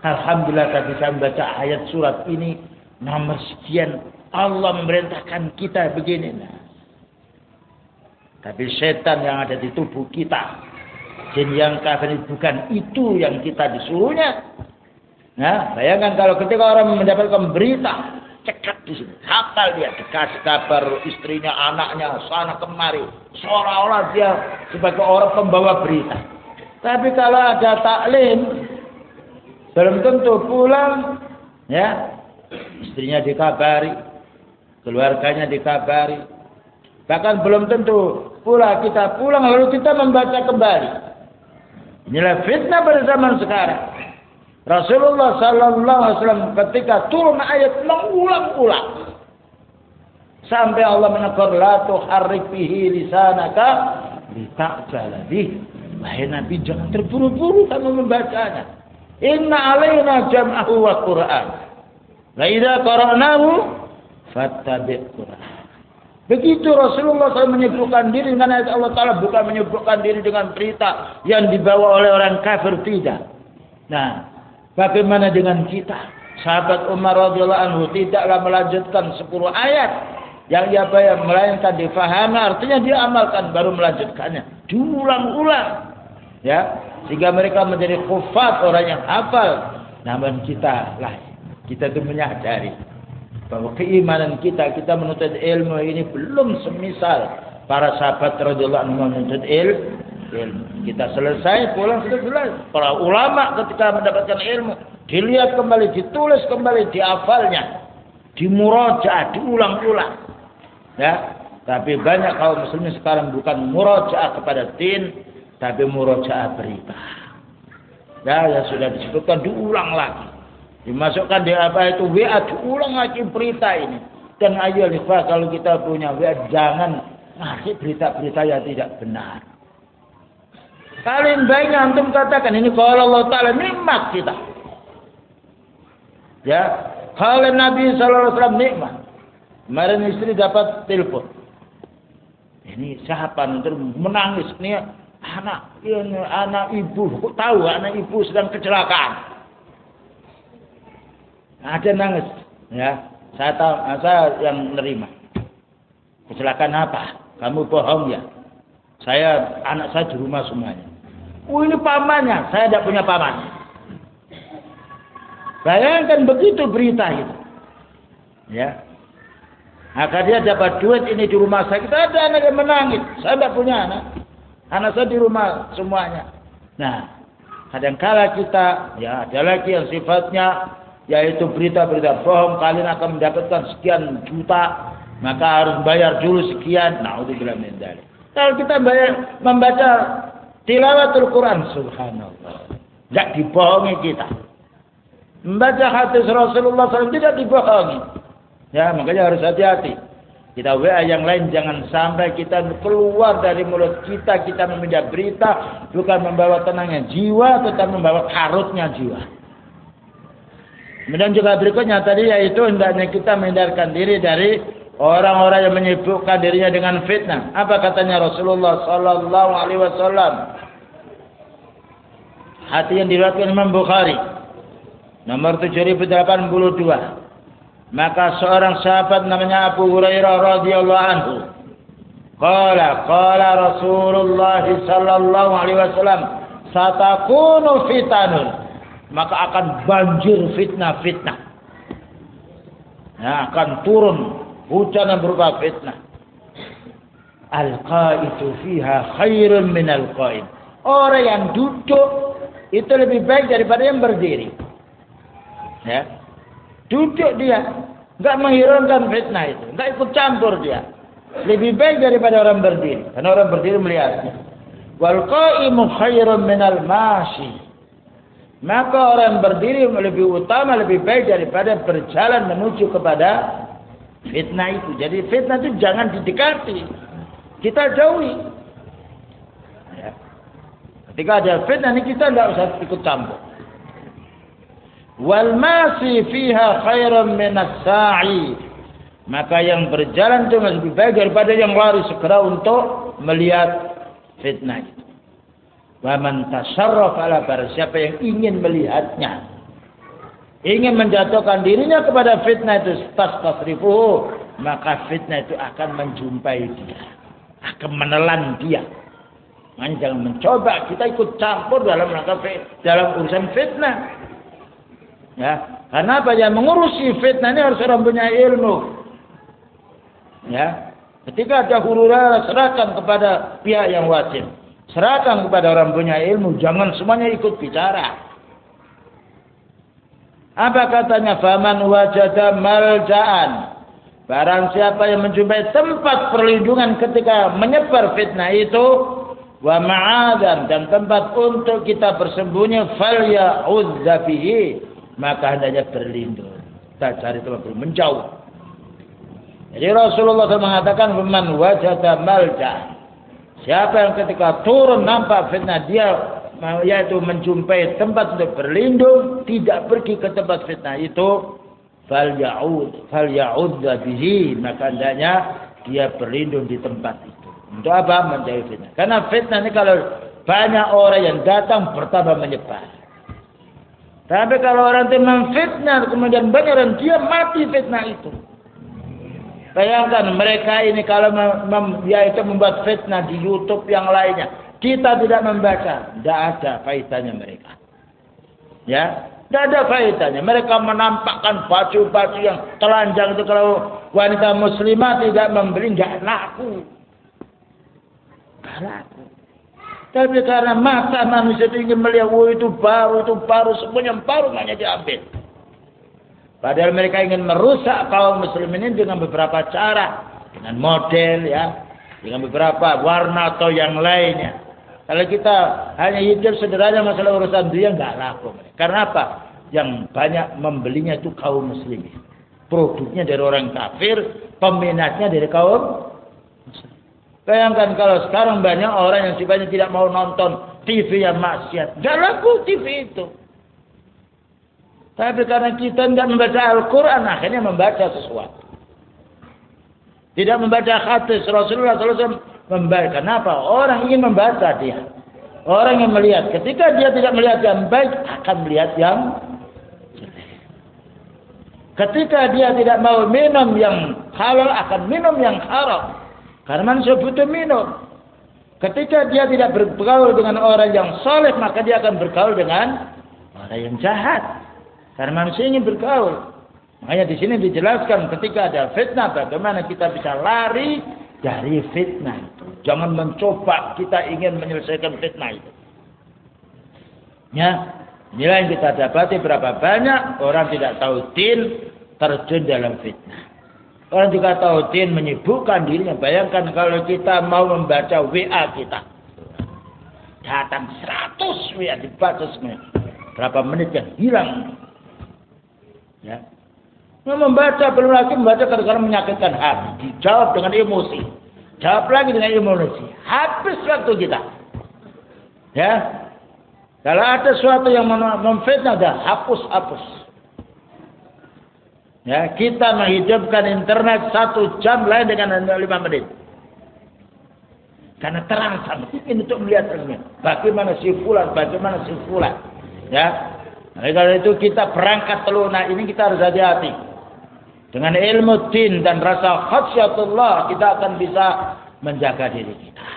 Alhamdulillah tadi saya membaca ayat surat ini. Nomor sekian Allah memerintahkan kita begini. Nah. Tapi setan yang ada di tubuh kita. Jin yang kafir bukan itu yang kita disuruhnya. Nah, bayangkan kalau ketika orang mendapatkan berita, cekat di sini, hafal dia, dikasih kabar istrinya, anaknya, sana kemari, seolah-olah dia sebagai orang pembawa berita. Tapi kalau ada taklim, belum tentu pulang, ya istrinya dikabari, keluarganya dikabari, bahkan belum tentu pula kita pulang lalu kita membaca kembali. Inilah fitnah pada zaman sekarang. Rasulullah sallallahu alaihi wasallam ketika turun ayat mengulang-ulang sampai Allah menegur la tuharrik bihi lisanaka lita'jala bih. Wahai Nabi jangan terburu-buru kamu membacanya. Inna alaina jam'ahu wa Qur'an. La idza qara'nahu fattabi' Qur'an. Begitu Rasulullah SAW menyebutkan diri dengan ayat Allah Ta'ala bukan menyebutkan diri dengan berita yang dibawa oleh orang kafir tidak. Nah, bagaimana dengan kita? Sahabat Umar radhiyallahu anhu tidaklah melanjutkan 10 ayat yang ia bayar melainkan difahami artinya dia amalkan baru melanjutkannya diulang-ulang ya. Sehingga mereka menjadi kufat orang yang hafal namun kita lah. Kita itu menyadari bahwa keimanan kita kita menuntut ilmu ini belum semisal para sahabat radhiyallahu anhu menuntut ilmu. Kita selesai pulang sudah selesai para ulama ketika mendapatkan ilmu dilihat kembali ditulis kembali dihafalnya dimurajaah diulang-ulang. Ya. Tapi banyak kaum muslimin sekarang bukan murajaah kepada tin tapi murajaah berita ya yang sudah disebutkan diulang lagi Dimasukkan di apa itu WA diulang lagi berita ini. Dan ayo lihat kalau kita punya WA jangan ngasih berita-berita yang tidak benar. Kalian baik antum katakan ini kalau Allah Taala nikmat kita. Ya, kalau Nabi Sallallahu Alaihi Wasallam nikmat. Kemarin istri dapat telepon. Ini siapa nanti menangis nih anak ini anak ibu tahu anak ibu sedang kecelakaan ada nangis, ya. Saya tahu, saya yang nerima. Kecelakaan apa? Kamu bohong ya? Saya anak saya di rumah semuanya. Oh ini pamannya, saya tidak punya paman. Bayangkan begitu berita itu. Ya. Maka dia dapat duit ini di rumah saya. Kita ada anak yang menangis. Saya tidak punya anak. Anak saya di rumah semuanya. Nah, kadangkala kita ya ada lagi yang sifatnya yaitu berita-berita bohong kalian akan mendapatkan sekian juta maka harus bayar dulu sekian. Naudzubillah min dzalik. Kalau kita bayar membaca tilawatul Quran subhanallah. Tidak dibohongi kita. Membaca hadis Rasulullah SAW tidak dibohongi. Ya makanya harus hati-hati kita WA yang lain jangan sampai kita keluar dari mulut kita kita meminjam berita bukan membawa tenangnya jiwa tetapi membawa karutnya jiwa Kemudian juga berikutnya tadi yaitu hendaknya kita menghindarkan diri dari orang-orang yang menyibukkan dirinya dengan fitnah. Apa katanya Rasulullah sallallahu alaihi wasallam? Hati yang diriwayatkan Imam Bukhari nomor 7082. Maka seorang sahabat namanya Abu Hurairah radhiyallahu anhu Qala qala Rasulullah sallallahu alaihi wasallam satakunu fitanun maka akan banjir fitnah-fitnah. Ya, akan turun hujan yang berupa fitnah. Al-qaitu fiha khairun min al-qaim. Orang yang duduk itu lebih baik daripada yang berdiri. Ya. Duduk dia, enggak menghiraukan fitnah itu, enggak ikut campur dia. Lebih baik daripada orang berdiri. Karena orang berdiri melihatnya. Wal qaimu khairun min al-mashi. Maka orang berdiri lebih utama, lebih baik daripada berjalan menuju kepada fitnah itu. Jadi fitnah itu jangan didekati. Kita jauhi. Ya. Ketika ada fitnah ini kita tidak usah ikut campur. Wal masih fiha khairan minas sa'i. Maka yang berjalan itu lebih baik daripada yang lari segera untuk melihat fitnah itu. Waman tasarraf ala siapa yang ingin melihatnya. Ingin menjatuhkan dirinya kepada fitnah itu tas tasrifu maka fitnah itu akan menjumpai dia. Akan menelan dia. Man, jangan mencoba kita ikut campur dalam rangka dalam urusan fitnah. Ya, karena apa ya mengurusi fitnah ini harus orang punya ilmu. Ya, ketika ada huru serahkan kepada pihak yang wajib. Serahkan kepada orang punya ilmu, jangan semuanya ikut bicara. Apa katanya? Faman wajada malja'an. Barang siapa yang menjumpai tempat perlindungan ketika menyebar fitnah itu, wa ma'adan dan tempat untuk kita bersembunyi fal ya'udza bihi maka hendaknya berlindung kita cari tempat berlindung menjauh jadi Rasulullah SAW mengatakan man wajada malja siapa yang ketika turun nampak fitnah dia yaitu menjumpai tempat untuk berlindung tidak pergi ke tempat fitnah itu fal ya'ud fal ya'udza bihi maka hendaknya dia berlindung di tempat itu untuk apa? Menjauhi fitnah. Karena fitnah ini kalau banyak orang yang datang bertambah menyebar. Tapi kalau orang itu memfitnah kemudian banyak orang dia mati fitnah itu. Bayangkan mereka ini kalau mem, mem, ya itu membuat fitnah di YouTube yang lainnya. Kita tidak membaca, tidak ada faedahnya mereka. Ya, tidak ada faedahnya. Mereka menampakkan baju-baju yang telanjang itu kalau wanita muslimah tidak membeli, tidak laku laku. Tapi karena mata manusia itu ingin melihat, oh itu baru, itu baru, semuanya baru hanya diambil. Padahal mereka ingin merusak kaum muslimin ini dengan beberapa cara. Dengan model ya. Dengan beberapa warna atau yang lainnya. Kalau kita hanya hidup sederhana masalah urusan dunia nggak laku. Karena apa? Yang banyak membelinya itu kaum muslimin. Produknya dari orang kafir, peminatnya dari kaum Bayangkan kalau sekarang banyak orang yang sifatnya tidak mau nonton TV yang maksiat. Gak laku TV itu. Tapi karena kita tidak membaca Al-Quran, akhirnya membaca sesuatu. Tidak membaca hadis Rasulullah SAW membaca. Kenapa? Orang ingin membaca dia. Orang yang melihat. Ketika dia tidak melihat yang baik, akan melihat yang. Ketika dia tidak mau minum yang halal, akan minum yang haram. Karena manusia butuh minum. Ketika dia tidak bergaul dengan orang yang soleh, maka dia akan bergaul dengan orang yang jahat. Karena manusia ingin bergaul. Makanya di sini dijelaskan ketika ada fitnah, bagaimana kita bisa lari dari fitnah itu. Jangan mencoba kita ingin menyelesaikan fitnah itu. Ya, inilah yang kita dapati berapa banyak orang tidak tahu din terjun dalam fitnah. Orang juga tahu din menyibukkan dirinya. Bayangkan kalau kita mau membaca WA kita. Datang 100 WA dibaca semuanya. Berapa menit kan hilang. Ya. Mau membaca belum lagi membaca kadang-kadang menyakitkan hati. Dijawab dengan emosi. Jawab lagi dengan emosi. Habis waktu kita. Ya. Kalau ada sesuatu yang memfitnah, dah hapus-hapus. Ya, kita menghidupkan internet satu jam lain dengan lima menit. Karena terang sama ingin untuk melihat terangnya. Bagaimana si fulan, bagaimana si fulan. Ya. Nah, kalau itu kita berangkat teluna ini kita harus hati-hati. Dengan ilmu din dan rasa khasyatullah kita akan bisa menjaga diri kita.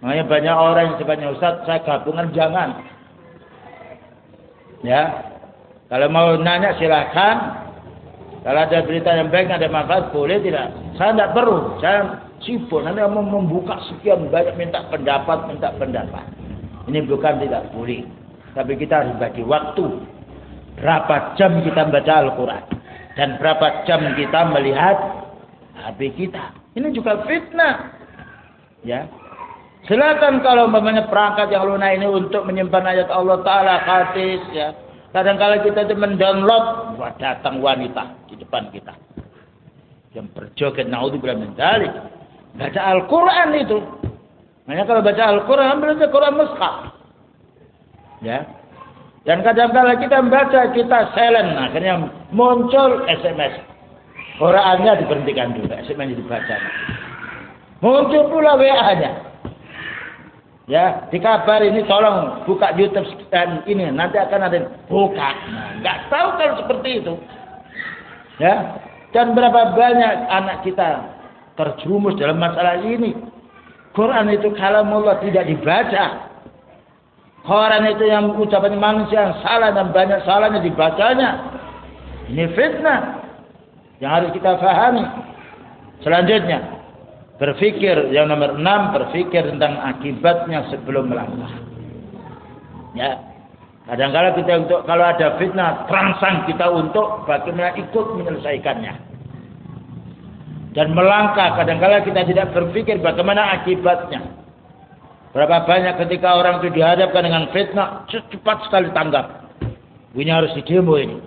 Makanya banyak orang yang sebanyak Ustaz saya gabungan jangan. Ya. Kalau mau nanya silakan kalau ada berita yang baik, ada manfaat, boleh tidak? Saya tidak perlu. Saya sibuk. Nanti mau membuka sekian banyak minta pendapat, minta pendapat. Ini bukan tidak boleh. Tapi kita harus bagi waktu. Berapa jam kita membaca Al-Quran. Dan berapa jam kita melihat HP kita. Ini juga fitnah. Ya. Silakan kalau mempunyai perangkat yang lunak ini untuk menyimpan ayat Allah Ta'ala, hadis, ya Kadang-kala kita itu mendownload, wah datang wanita di depan kita. Yang berjoget, naudzubillah min dzalik. Baca Al-Quran itu. Makanya kalau baca Al-Quran, aja Quran mushaf. Ya. Dan kadang-kala kita membaca, kita silent. Akhirnya muncul SMS. Qurannya diberhentikan dulu, SMS dibaca. Muncul pula WA-nya. Ya, dikabar ini tolong buka YouTube dan ini nanti akan ada buka. Nah, nggak tahu kalau seperti itu. Ya, dan berapa banyak anak kita terjerumus dalam masalah ini. Quran itu kalau Allah tidak dibaca. Quran itu yang ucapan manusia yang salah dan banyak salahnya dibacanya. Ini fitnah yang harus kita fahami. Selanjutnya, Berpikir yang nomor enam berpikir tentang akibatnya sebelum melangkah. Ya, kadang-kala kita untuk kalau ada fitnah terangsang kita untuk bagaimana ikut menyelesaikannya. Dan melangkah kadang-kala kita tidak berpikir bagaimana akibatnya. Berapa banyak ketika orang itu dihadapkan dengan fitnah, cepat sekali tanggap. Ini harus didemo ini.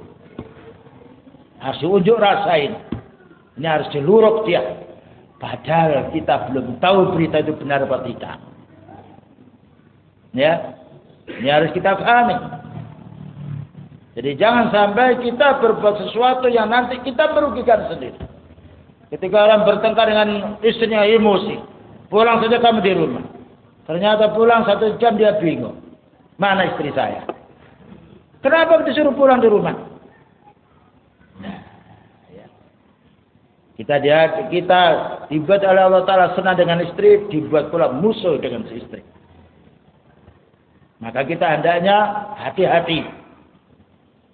Harus diunjuk rasain. Ini harus diluruk dia. Padahal kita belum tahu berita itu benar atau tidak. Ya, ini harus kita pahami. Jadi jangan sampai kita berbuat sesuatu yang nanti kita merugikan sendiri. Ketika orang bertengkar dengan istrinya emosi, pulang saja kamu di rumah. Ternyata pulang satu jam dia bingung. Mana istri saya? Kenapa disuruh pulang di rumah? Nah, ya. Kita dia kita dibuat oleh Allah Taala senang dengan istri, dibuat pula musuh dengan si istri. Maka kita hendaknya hati-hati.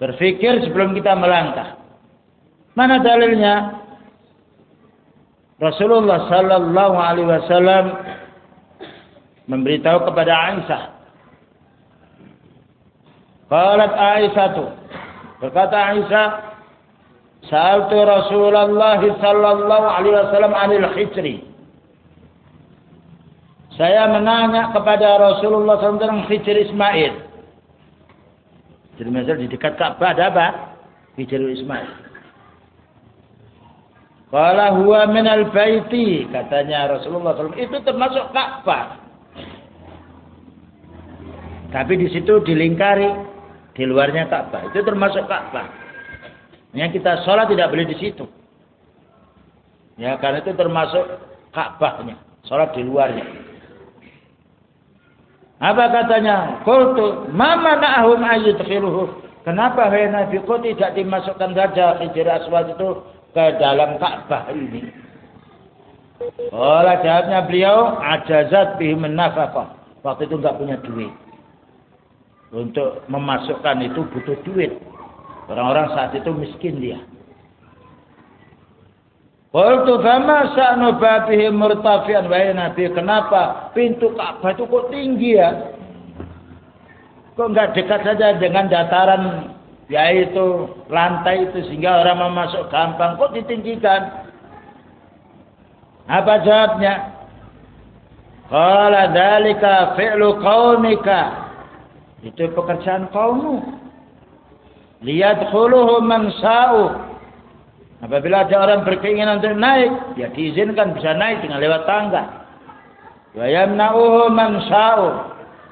Berpikir sebelum kita melangkah. Mana dalilnya? Rasulullah sallallahu alaihi wasallam memberitahu kepada Aisyah. Qalat Aisyah. Berkata Aisyah, Sa'altu Rasulullah sallallahu alaihi wasallam 'anil khitri. Saya menanya kepada Rasulullah SAW tentang Hijr Ismail. Jadi misal di dekat Ka'bah ada apa? Hijr Ismail. Qala huwa minal baiti katanya Rasulullah SAW itu termasuk Ka'bah. Tapi di situ dilingkari di luarnya Ka'bah. Itu termasuk Ka'bah. Yang kita sholat tidak boleh di situ. Ya, karena itu termasuk Ka'bahnya. Sholat di luarnya. Apa katanya? Qultu, "Mama na'hum ayyudkhiluhu?" Kenapa hai Nabi kok tidak dimasukkan saja Hijr Aswad itu ke dalam Ka'bah ini? Olah jawabnya beliau, "Ajazat bihim nafaqah." Waktu itu enggak punya duit. Untuk memasukkan itu butuh duit. Orang-orang saat itu miskin dia. Qultu fama sa'nu babihi murtafian wa Nabi kenapa pintu Ka'bah itu kok tinggi ya? Kok enggak dekat saja dengan dataran yaitu lantai itu sehingga orang masuk gampang kok ditinggikan? Apa jawabnya? Qala dzalika fi'lu qaumika itu pekerjaan kaummu. Lihat khuluhu man sa'u. Apabila ada orang berkeinginan untuk naik, ya diizinkan bisa naik dengan lewat tangga. Wa yamna'uhu man sa'u.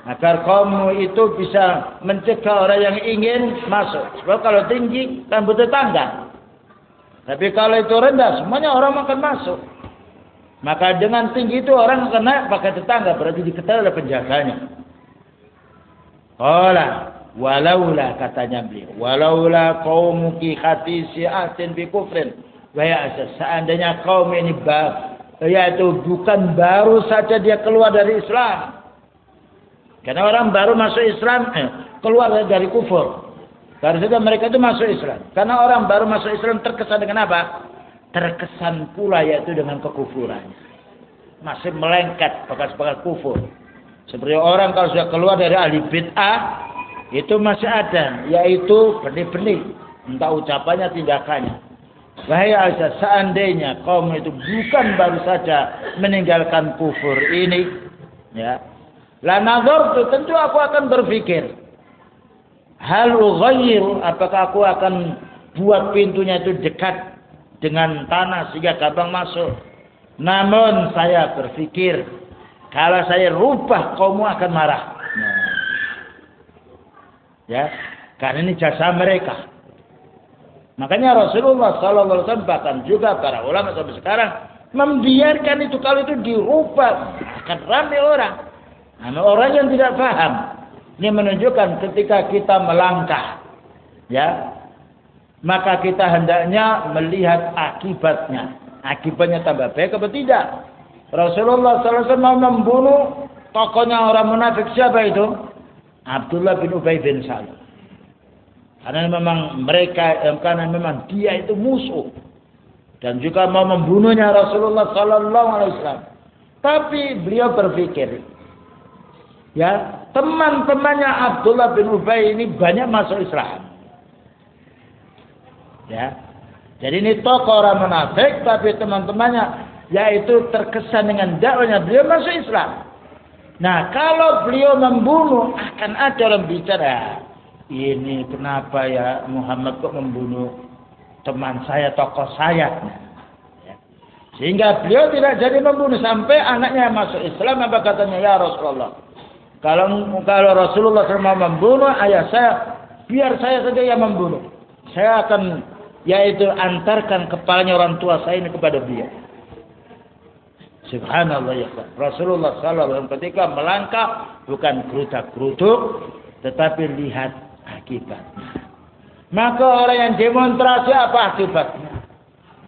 Agar kaummu itu bisa mencegah orang yang ingin masuk. Sebab kalau tinggi kan butuh tangga. Tapi kalau itu rendah, semuanya orang akan masuk. Maka dengan tinggi itu orang akan naik pakai tetangga. Berarti diketahui oleh penjaganya. Qala walaula katanya beliau. Walaula qaumuki khatisi'atin bi kufrin. Wa seandainya kaum ini yaitu bukan baru saja dia keluar dari Islam. Karena orang baru masuk Islam eh, keluar dari kufur. Baru saja mereka itu masuk Islam. Karena orang baru masuk Islam terkesan dengan apa? Terkesan pula yaitu dengan kekufurannya masih melengket bekas-bekas kufur. Seperti orang kalau sudah keluar dari ahli bid'ah itu masih ada yaitu benih-benih entah ucapannya tindakannya. Bahaya saja seandainya kaum itu bukan baru saja meninggalkan kufur ini ya. La nazar tentu aku akan berpikir hal ughayyir apakah aku akan buat pintunya itu dekat dengan tanah sehingga gampang masuk. Namun saya berpikir kalau saya rubah, kamu akan marah. Ya, karena ini jasa mereka. Makanya Rasulullah SAW bahkan juga para ulama sampai sekarang membiarkan itu kalau itu dirubah akan ramai orang. Nah, orang yang tidak paham. Ini menunjukkan ketika kita melangkah, ya, maka kita hendaknya melihat akibatnya. Akibatnya tambah baik atau tidak? Rasulullah SAW mau membunuh tokohnya orang munafik siapa itu? Abdullah bin Ubay bin Salul. Karena memang mereka, eh, karena memang dia itu musuh. Dan juga mau membunuhnya Rasulullah Sallallahu Alaihi Wasallam. Tapi beliau berpikir, ya teman-temannya Abdullah bin Ubay ini banyak masuk Islam. Ya, jadi ini tokoh orang munafik, tapi teman-temannya yaitu terkesan dengan dakwanya beliau masuk Islam. Nah, kalau beliau membunuh akan ada orang bicara, ini kenapa ya Muhammad kok membunuh teman saya, tokoh saya. Ya. Sehingga beliau tidak jadi membunuh sampai anaknya masuk Islam apa katanya ya Rasulullah. Kalau kalau Rasulullah SAW membunuh ayah saya, biar saya saja yang membunuh. Saya akan yaitu antarkan kepalanya orang tua saya ini kepada beliau. Subhanallah ya Rasulullah SAW ketika melangkah bukan kerutak-kerutuk tetapi lihat akibatnya. Maka orang yang demonstrasi apa akibatnya?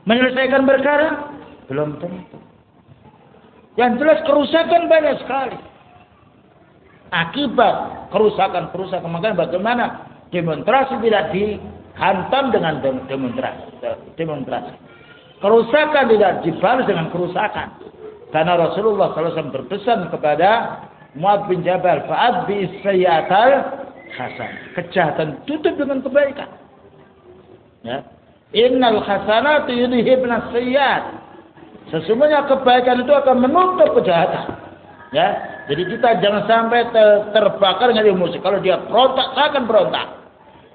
Menyelesaikan perkara? Belum tentu. Yang jelas kerusakan banyak sekali. Akibat kerusakan-kerusakan. Makanya bagaimana demonstrasi tidak dihantam dengan demonstrasi. demonstrasi. Kerusakan tidak dibalas dengan kerusakan. Karena Rasulullah SAW berpesan kepada Muad bin Jabal, "Fa'ad bi sayyatal hasan." Kejahatan tutup dengan kebaikan. Ya. Innal hasanatu yudhibna sayyat. Sesungguhnya kebaikan itu akan menutup kejahatan. Ya. Jadi kita jangan sampai ter terbakar dengan emosi. Kalau dia berontak, akan berontak.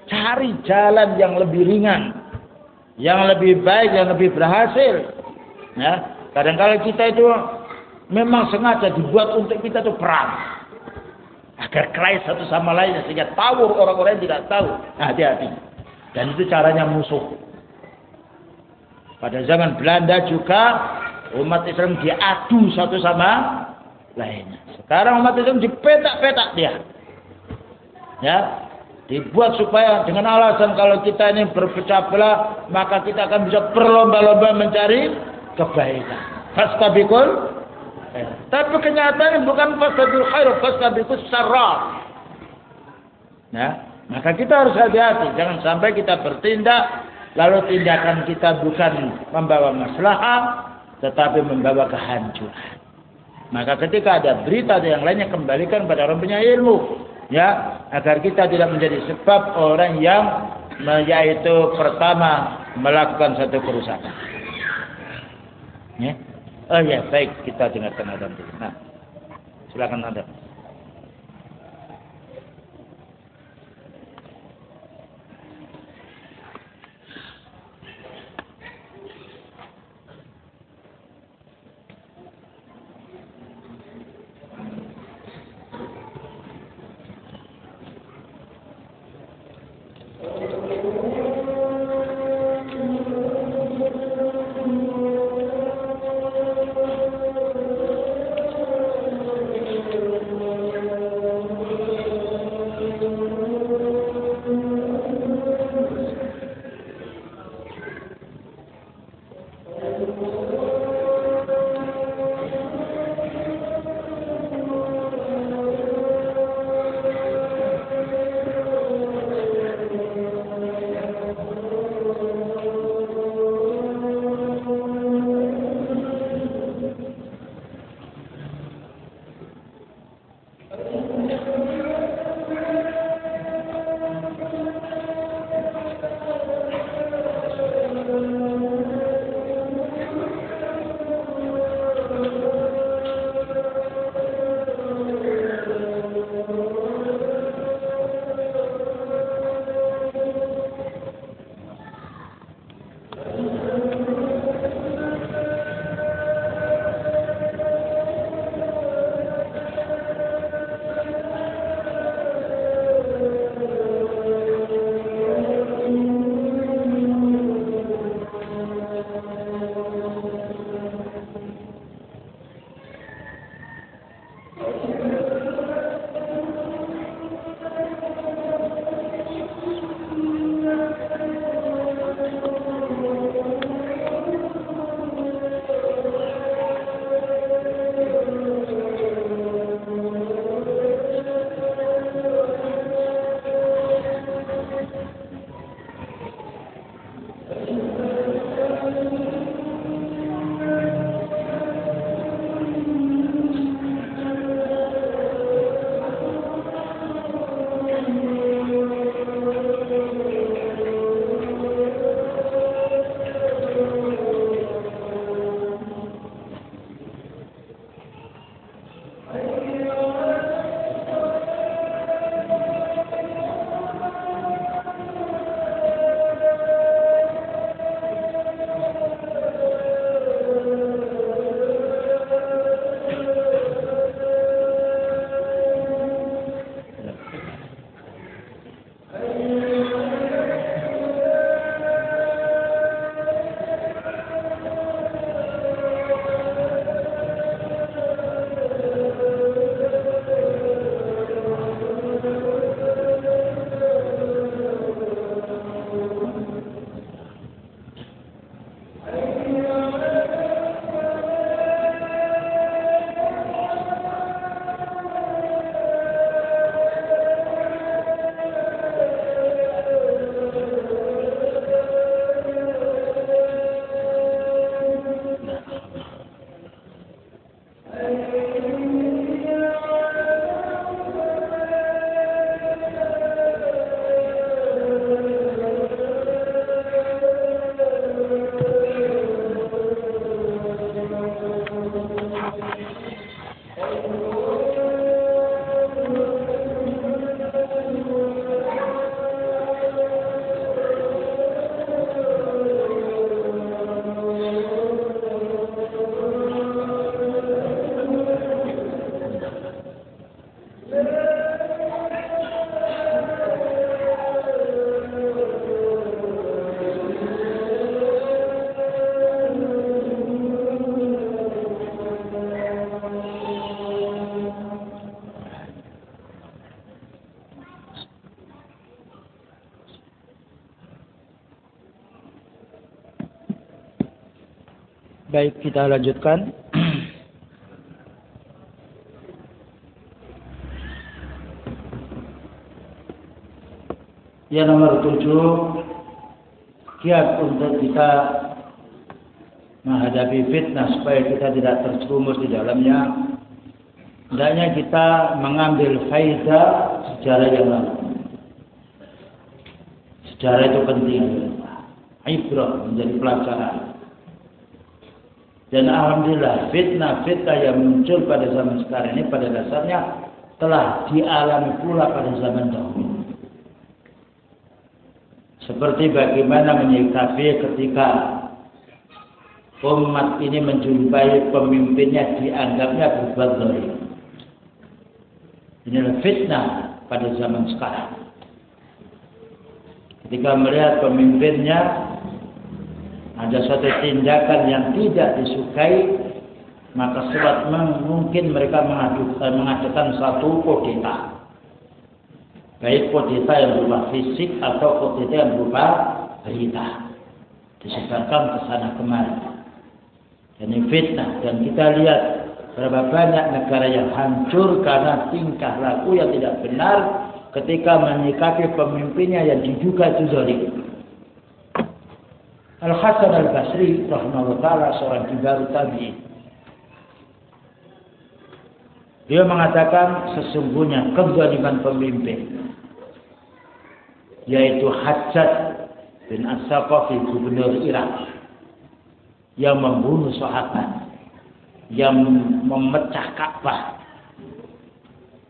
Cari jalan yang lebih ringan. Yang lebih baik, yang lebih berhasil. Ya. Kadang-kadang kita itu memang sengaja dibuat untuk kita itu perang. Agar kerai satu sama lain sehingga tahu orang-orang yang tidak tahu. Hati-hati. Dan itu caranya musuh. Pada zaman Belanda juga umat Islam diadu satu sama lainnya. Sekarang umat Islam dipetak-petak dia. Ya, dibuat supaya dengan alasan kalau kita ini berpecah belah maka kita akan bisa berlomba-lomba mencari kebaikan. Fastabikul tapi kenyataannya bukan fastabiqul khair, fastabiqul syarra. Ya, maka kita harus hati-hati jangan sampai kita bertindak lalu tindakan kita bukan membawa maslahat tetapi membawa kehancuran. Maka ketika ada berita yang lainnya kembalikan pada orang punya ilmu ya agar kita tidak menjadi sebab orang yang yaitu pertama melakukan satu kerusakan. Ya. Oh ya, baik kita dengarkan adzan dulu. Nah, silakan adzan. Baik, kita lanjutkan. Yang nomor tujuh, kiat untuk kita menghadapi fitnah supaya kita tidak terjerumus di dalamnya. Hendaknya kita mengambil faedah sejarah yang lalu. Sejarah itu penting. Ibrah menjadi pelajaran. Dan alhamdulillah fitnah-fitnah yang muncul pada zaman sekarang ini pada dasarnya telah dialami pula pada zaman dahulu. Seperti bagaimana menyikapi ketika umat ini menjumpai pemimpinnya dianggapnya berbuat zalim. Inilah fitnah pada zaman sekarang. Ketika melihat pemimpinnya ada suatu tindakan yang tidak disukai maka surat mungkin mereka mengajukan, mengajukan satu kudeta baik kudeta yang berupa fisik atau kudeta yang berupa berita. Disebarkan ke sana kemari. Ini fitnah. Dan kita lihat berapa banyak negara yang hancur karena tingkah laku yang tidak benar ketika menyikapi pemimpinnya yang diduga itu zalim. Al Hasan Al Basri rahimahullah taala seorang kibar tabi'in. Dia mengatakan sesungguhnya kezaliman pemimpin yaitu Hajjaj bin As-Saqafi gubernur Irak yang membunuh sahabat yang memecah Ka'bah.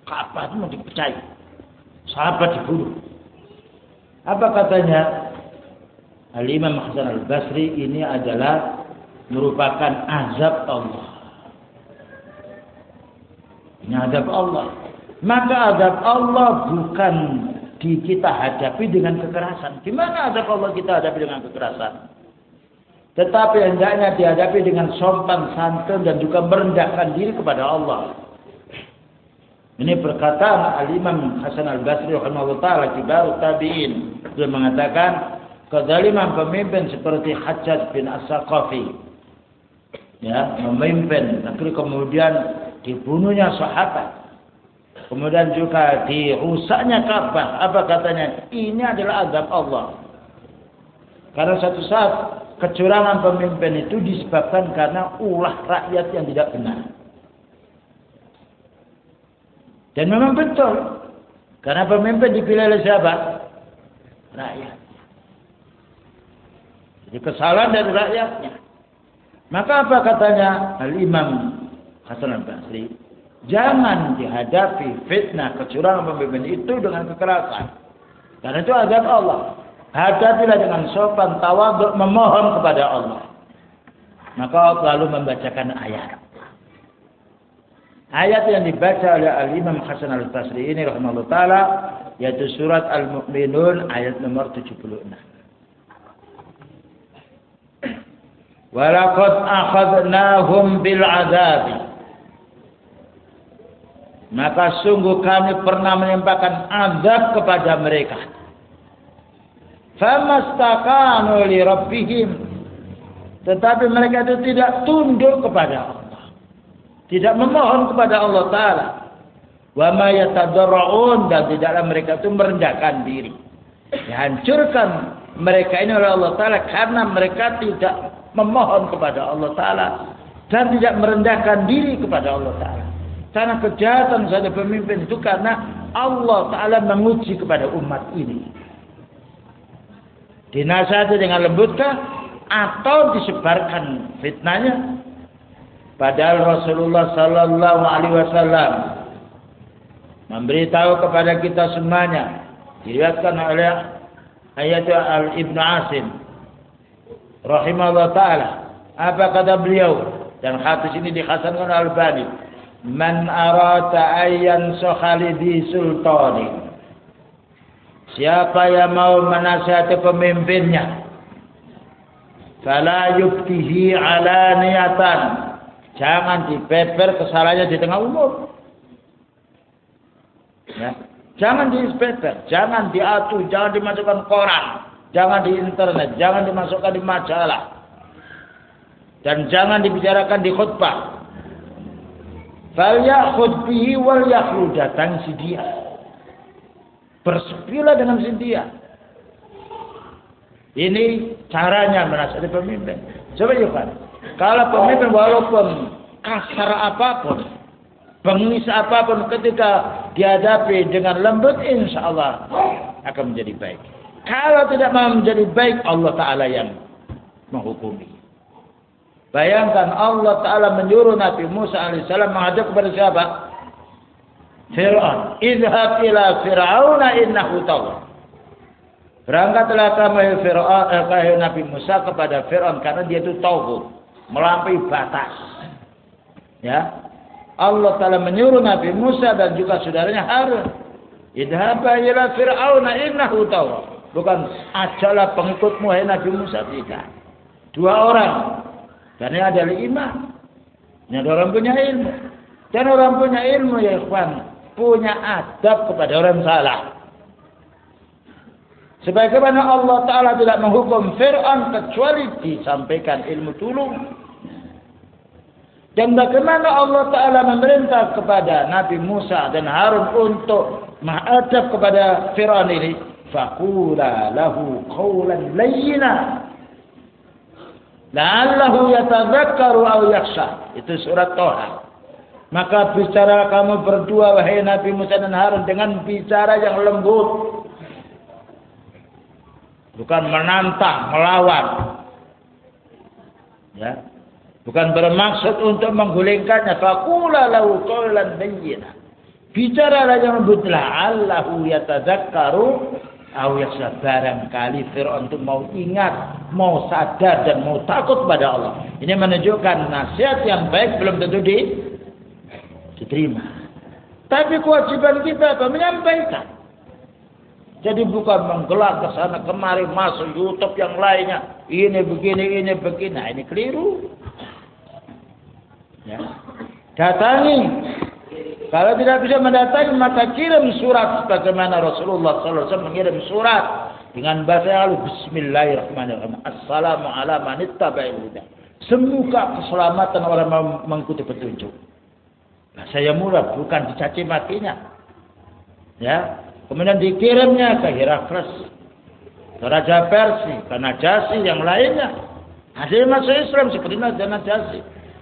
Ka'bah itu mau dipecah. Sahabat dibunuh. Apa katanya? Al-Imam Hasan Al-Basri ini adalah merupakan azab Allah. Ini azab Allah. Maka azab Allah bukan di kita hadapi dengan kekerasan. Gimana azab Allah kita hadapi dengan kekerasan? Tetapi hendaknya dihadapi dengan sopan santun dan juga merendahkan diri kepada Allah. Ini perkataan Al-Imam Hasan Al-Basri rahimahullah taala kibar tabi'in. Dia mengatakan kezaliman pemimpin seperti Hajjaj bin As-Saqafi. Ya memimpin. Negeri kemudian dibunuhnya sahabat. Kemudian juga dirusaknya Ka'bah. Apa katanya? Ini adalah azab Allah. Karena satu saat kecurangan pemimpin itu disebabkan karena ulah rakyat yang tidak benar. Dan memang betul. Karena pemimpin dipilih oleh siapa? Rakyat jadi kesalahan dari rakyatnya. Maka apa katanya Al-Imam Hasan al-Basri? Jangan dihadapi fitnah kecurangan pemimpin itu dengan kekerasan. Karena itu azab Allah. Hadapilah dengan sopan tawaduk memohon kepada Allah. Maka lalu membacakan ayat. Ayat yang dibaca oleh Al-Imam Hasan al-Basri ini rahimahullah taala yaitu surat Al-Mu'minun ayat nomor 76. Walaqad akhadnahum bil azab. Maka sungguh kami pernah menempahkan azab kepada mereka. Famastaqanu li rabbihim. Tetapi mereka itu tidak tunduk kepada Allah. Tidak memohon kepada Allah Ta'ala. Wa ma yatadarra'un. Dan tidaklah mereka itu merendahkan diri. Dihancurkan mereka ini oleh Allah Ta'ala. Karena mereka tidak memohon kepada Allah Ta'ala dan tidak merendahkan diri kepada Allah Ta'ala. Karena kejahatan saja pemimpin itu karena Allah Ta'ala menguji kepada umat ini. Dinasihati dengan lembutkah atau disebarkan fitnahnya? Padahal Rasulullah Sallallahu Alaihi Wasallam memberitahu kepada kita semuanya diriwayatkan oleh ayat Al Ibnu Asim rahimahullah taala. Apa kata beliau? Dan hadis ini dikhasankan oleh Al-Albani. Man arata ayyan sokhalidi sultani. Siapa yang mau menasihati pemimpinnya. Fala yubtihi ala niatan. Jangan dipeper kesalahannya di tengah umum. Ya. Jangan dipeper, jangan diatu, jangan dimasukkan koran. Jangan di internet, jangan dimasukkan di majalah. dan jangan dibicarakan di khutbah. Fal ya'khud wal yakhlu datang si dia. Bersepilah dengan si dia. Ini caranya menasihati pemimpin. Coba yuk kan. Kalau pemimpin walaupun kasar apa pun, bengis apa pun ketika dihadapi dengan lembut, insya Allah akan menjadi baik. Kalau tidak mau menjadi baik, Allah Ta'ala yang menghukumi. Bayangkan Allah Ta'ala menyuruh Nabi Musa AS menghadap kepada siapa? Fir'aun. Izhab ila Fir'auna innahu tawar. Berangkatlah kamu Fir'aun, eh, Nabi Musa kepada Fir'aun karena dia itu tauhid, melampaui batas. Ya. Allah Ta'ala menyuruh Nabi Musa dan juga saudaranya Harun. Idhab ila Fir'auna tawar. Bukan ajalah pengikutmu hai Nabi Musa tidak. Dua orang karena ada lima. Ini ada orang punya ilmu. Dan orang punya ilmu ya ikhwan. Punya adab kepada orang salah. Sebagaimana Allah Ta'ala tidak menghukum Fir'aun kecuali disampaikan ilmu dulu. Dan bagaimana Allah Ta'ala memerintah kepada Nabi Musa dan Harun untuk menghadap kepada Fir'aun ini. Fakula lahu qawlan layyina La'allahu yatadzakkaru aw yakhsha. Itu surat Toha. Maka bicara kamu berdua wahai Nabi Musa dan Harun dengan bicara yang lembut. Bukan menantang, melawan. Ya. Bukan bermaksud untuk menggulingkannya. Faqula lahu qawlan bayyina. Bicaralah yang lembut. La'allahu yatadzakkaru Aw barangkali Fir'aun itu mau ingat, mau sadar dan mau takut pada Allah. Ini menunjukkan nasihat yang baik belum tentu di, diterima. Tapi kewajiban kita apa? Menyampaikan. Jadi bukan menggelar ke sana kemari masuk YouTube yang lainnya. Ini begini, ini begini. Nah, ini keliru. Ya. Datangi kalau tidak bisa mendatangi maka kirim surat sebagaimana Rasulullah SAW mengirim surat dengan bahasa yang Bismillahirrahmanirrahim. Assalamu ala man ittaba'il huda. Semoga keselamatan orang mengikuti petunjuk. Bahasa yang murah bukan dicaci makinya. Ya. Kemudian dikirimnya ke Herakles, ke Raja Persia, ke Najasi yang lainnya. Yang masuk Islam seperti Najasi.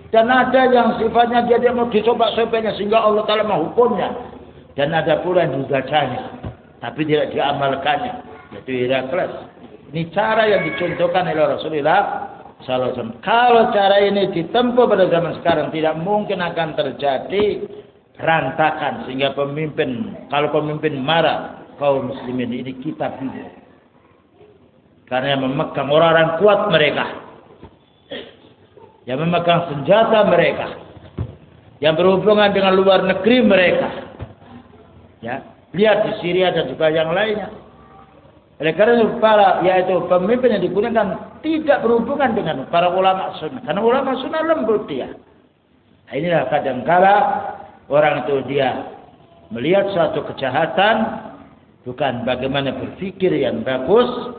Dan ada yang sifatnya dia, dia mau dicoba sopenya sehingga Allah Ta'ala menghukumnya. Dan ada pula yang dibacanya. Tapi tidak diamalkannya. Yaitu Herakles. Ini cara yang dicontohkan oleh Rasulullah SAW. Kalau cara ini ditempuh pada zaman sekarang tidak mungkin akan terjadi rantakan sehingga pemimpin kalau pemimpin marah kaum muslimin ini kita bingung karena memegang orang-orang kuat mereka yang memegang senjata mereka, yang berhubungan dengan luar negeri mereka. Ya, lihat di Syria dan juga yang lainnya. Oleh karena para yaitu pemimpin yang digunakan tidak berhubungan dengan para ulama sunnah. Karena ulama sunnah lembut dia. Nah, inilah kadangkala orang itu dia melihat suatu kejahatan bukan bagaimana berpikir yang bagus,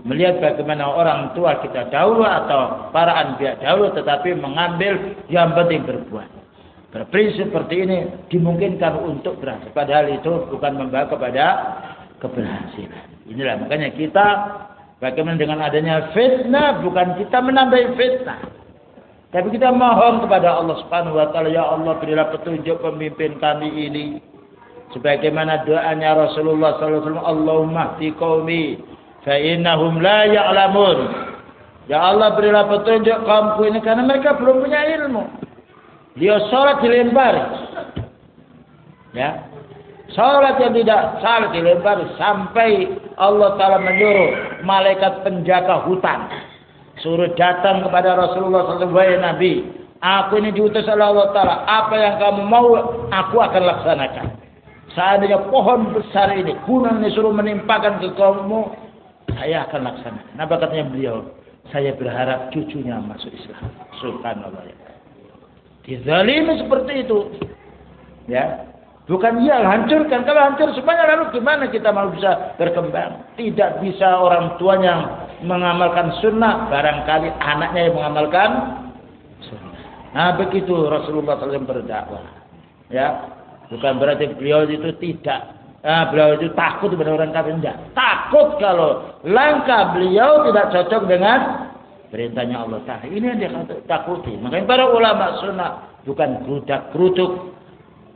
melihat bagaimana orang tua kita dahulu atau para anbiya dahulu tetapi mengambil yang penting berbuat. Berprinsip seperti ini dimungkinkan untuk berhasil. Padahal itu bukan membawa kepada keberhasilan. Inilah makanya kita bagaimana dengan adanya fitnah bukan kita menambah fitnah. Tapi kita mohon kepada Allah Subhanahu wa taala ya Allah berilah petunjuk pemimpin kami ini sebagaimana doanya Rasulullah sallallahu alaihi wasallam Allahumma hdi qaumi fa innahum la ya'lamun. Ya Allah berilah petunjuk kaumku ini karena mereka belum punya ilmu. Dia sholat dilempar ya. Sholat yang tidak salah dilempar sampai Allah Ta'ala menyuruh malaikat penjaga hutan. Suruh datang kepada Rasulullah SAW Nabi aku ini diutus oleh Allah Ta'ala. Apa yang kamu mau aku akan laksanakan. Seandainya pohon besar ini gunung ini suruh menimpakan ke kaummu saya akan laksanakan. Apa katanya beliau? Saya berharap cucunya masuk Islam. Subhanallah. Ya. Dizalimi seperti itu. Ya. Bukan ya hancurkan. Kalau hancur semuanya lalu gimana kita mau bisa berkembang? Tidak bisa orang tuanya mengamalkan sunnah. Barangkali anaknya yang mengamalkan Nah begitu Rasulullah SAW berdakwah. Ya, bukan berarti beliau itu tidak Nah, beliau itu takut kepada orang kafir enggak. Takut kalau langkah beliau tidak cocok dengan perintahnya Allah Taala. Ini yang dia takuti. Makanya para ulama sunnah bukan gerudak geruduk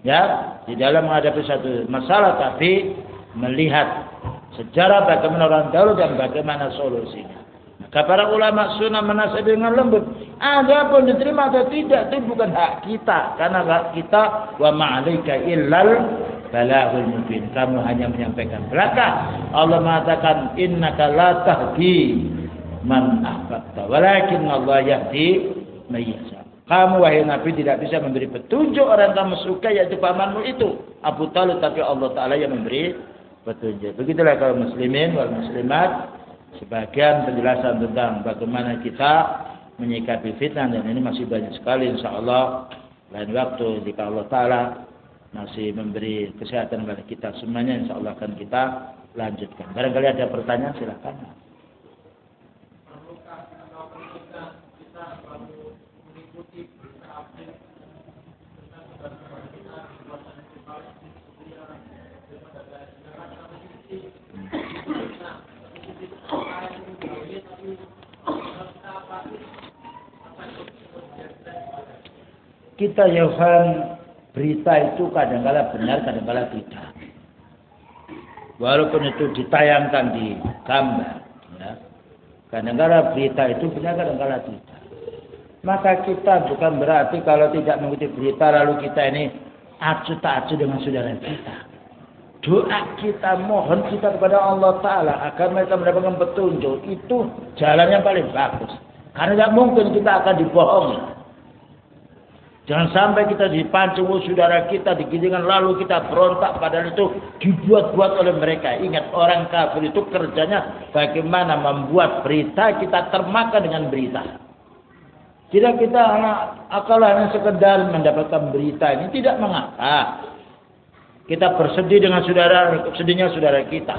ya di dalam menghadapi satu masalah tapi melihat sejarah bagaimana orang dahulu dan bagaimana solusinya. Maka para ulama sunnah menasihati dengan lembut. Ada pun diterima atau tidak itu bukan hak kita karena hak kita wa ma'alika illal balahul mubin. Kamu hanya menyampaikan belaka. Allah mengatakan innaka la tahdi man ahbabta walakin Allah yahdi may Kamu wahai Nabi tidak bisa memberi petunjuk orang kamu suka yaitu pamanmu itu Abu Talib tapi Allah Taala yang memberi petunjuk. Begitulah kaum muslimin wal muslimat sebagian penjelasan tentang bagaimana kita menyikapi fitnah dan ini masih banyak sekali insyaallah lain waktu jika Allah Taala masih memberi kesehatan kepada kita semuanya insya Allah akan kita lanjutkan. Barangkali ada pertanyaan silakan. Kita Yohan berita itu kadang-kala benar, kadang-kala tidak. Walaupun itu ditayangkan di gambar, ya. kadang-kala berita itu benar, kadang-kala tidak. Maka kita bukan berarti kalau tidak mengikuti berita lalu kita ini acu tak acu dengan saudara kita. Doa kita mohon kita kepada Allah Ta'ala agar mereka mendapatkan petunjuk. Itu jalan yang paling bagus. Karena tidak mungkin kita akan dibohongi. Jangan sampai kita dipancung saudara kita digilingan lalu kita berontak padahal itu dibuat-buat oleh mereka. Ingat orang kafir itu kerjanya bagaimana membuat berita kita termakan dengan berita. Tidak kita anak akal hanya sekedar mendapatkan berita ini tidak mengapa. Kita bersedih dengan saudara sedihnya saudara kita.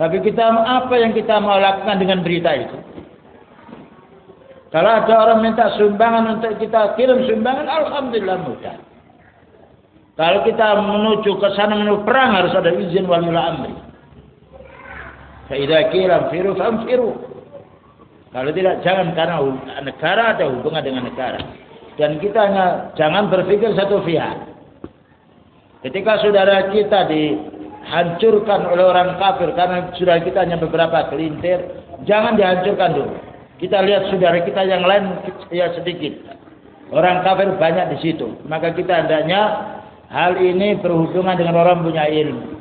Tapi kita apa yang kita mau lakukan dengan berita itu? Kalau ada orang minta sumbangan untuk kita kirim sumbangan, alhamdulillah mudah. Kalau kita menuju ke sana menuju perang harus ada izin wali amri. Faidah kiram firu firu. Kalau tidak jangan karena negara ada hubungan dengan negara. Dan kita hanya jangan berpikir satu pihak. Ketika saudara kita dihancurkan oleh orang kafir karena saudara kita hanya beberapa kelintir, jangan dihancurkan dulu. Kita lihat saudara kita yang lain ya sedikit. Orang kafir banyak di situ. Maka kita hendaknya hal ini berhubungan dengan orang punya ilmu.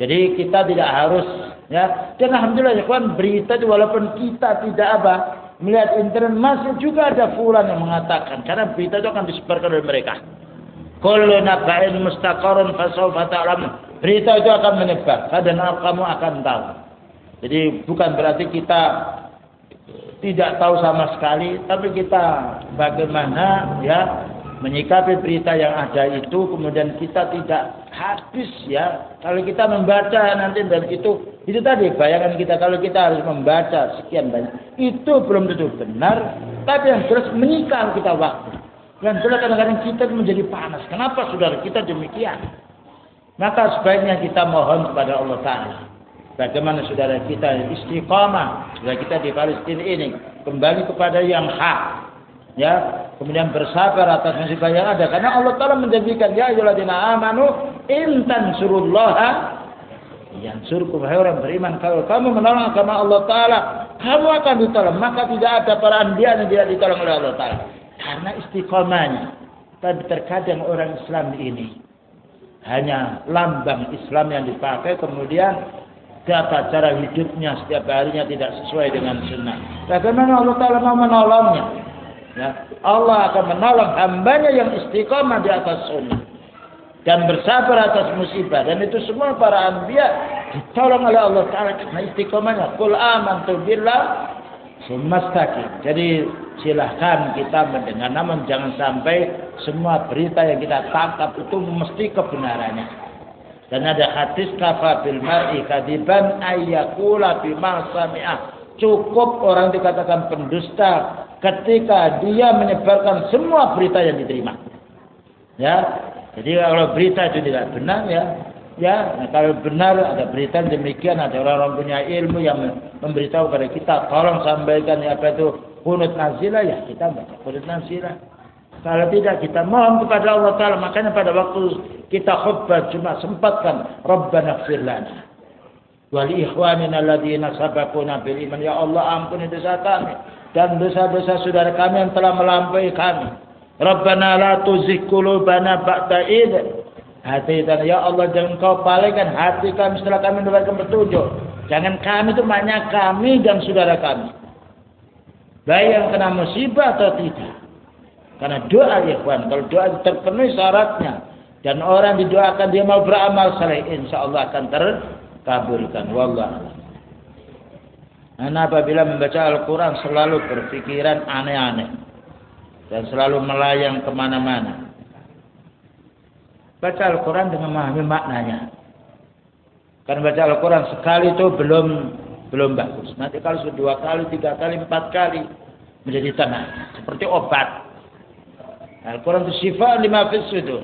Jadi kita tidak harus ya. Dan alhamdulillah ya kawan berita itu walaupun kita tidak apa melihat internet masih juga ada fulan yang mengatakan karena berita itu akan disebarkan oleh mereka. Naba'in ta'lamun. Berita itu akan menyebar dan kamu akan tahu. Jadi bukan berarti kita tidak tahu sama sekali, tapi kita bagaimana ya menyikapi berita yang ada itu, kemudian kita tidak habis ya. Kalau kita membaca nanti dan itu, itu tadi bayangan kita kalau kita harus membaca sekian banyak, itu belum tentu benar, tapi yang jelas menyikal kita waktu. Yang jelas kadang-kadang kita menjadi panas. Kenapa saudara kita demikian? Maka sebaiknya kita mohon kepada Allah Ta'ala Bagaimana saudara kita istiqamah, saudara kita di Palestina ini kembali kepada yang hak, ya, kemudian bersabar atas musibah yang ada. Karena Allah Taala menjanjikan ya ayyuhalladzina amanu intan surullaha yang surkum orang beriman kalau kamu menolong agama Allah Taala kamu akan ditolong. Maka tidak ada para anbiya yang tidak ditolong oleh Allah Taala. Karena istiqomahnya tapi terkadang orang Islam ini hanya lambang Islam yang dipakai kemudian tata cara hidupnya setiap harinya tidak sesuai dengan sunnah. Bagaimana Allah Ta'ala mau menolongnya? Ya, Allah akan menolong hambanya yang istiqomah di atas sunnah. Dan bersabar atas musibah. Dan itu semua para anbiya ditolong oleh Allah Ta'ala karena istiqomahnya. Kul amantu billah sumastaqim. Jadi silahkan kita mendengar. Namun jangan sampai semua berita yang kita tangkap itu mesti kebenarannya. Dan ada hadis kafa bil mar'i kadiban ayyakula bima sami'ah. Cukup orang dikatakan pendusta ketika dia menyebarkan semua berita yang diterima. Ya, jadi kalau berita itu tidak benar ya, ya nah kalau benar ada berita demikian ada orang-orang punya ilmu yang memberitahu kepada kita, tolong sampaikan apa itu kunut nazila ya kita baca kunut nazila. Kalau tidak kita mohon kepada Allah Taala. Makanya pada waktu kita khutbah cuma sempatkan Rabbana ighfir lana wa li ikhwanina alladziina sabaquna bil iman. Ya Allah ampuni dosa kami dan dosa-dosa saudara kami yang telah melampaui kami. Rabbana la ba'da id hati dan ya Allah jangan kau palingkan hati kami setelah kami mendapatkan petunjuk. Jangan kami itu maknanya kami dan saudara kami. Baik yang kena musibah atau tidak. Karena doa ya kalau doa terpenuhi syaratnya dan orang didoakan dia mau beramal saleh, insya Allah akan terkabulkan. Wallah. Anak apabila membaca Al-Quran selalu berpikiran aneh-aneh dan selalu melayang ke mana-mana. Baca Al-Quran dengan memahami maknanya. Karena baca Al-Quran sekali itu belum belum bagus. Nanti kalau sudah dua kali, tiga kali, empat kali menjadi tenang. Seperti obat. Al-Quran itu sifat lima fis itu.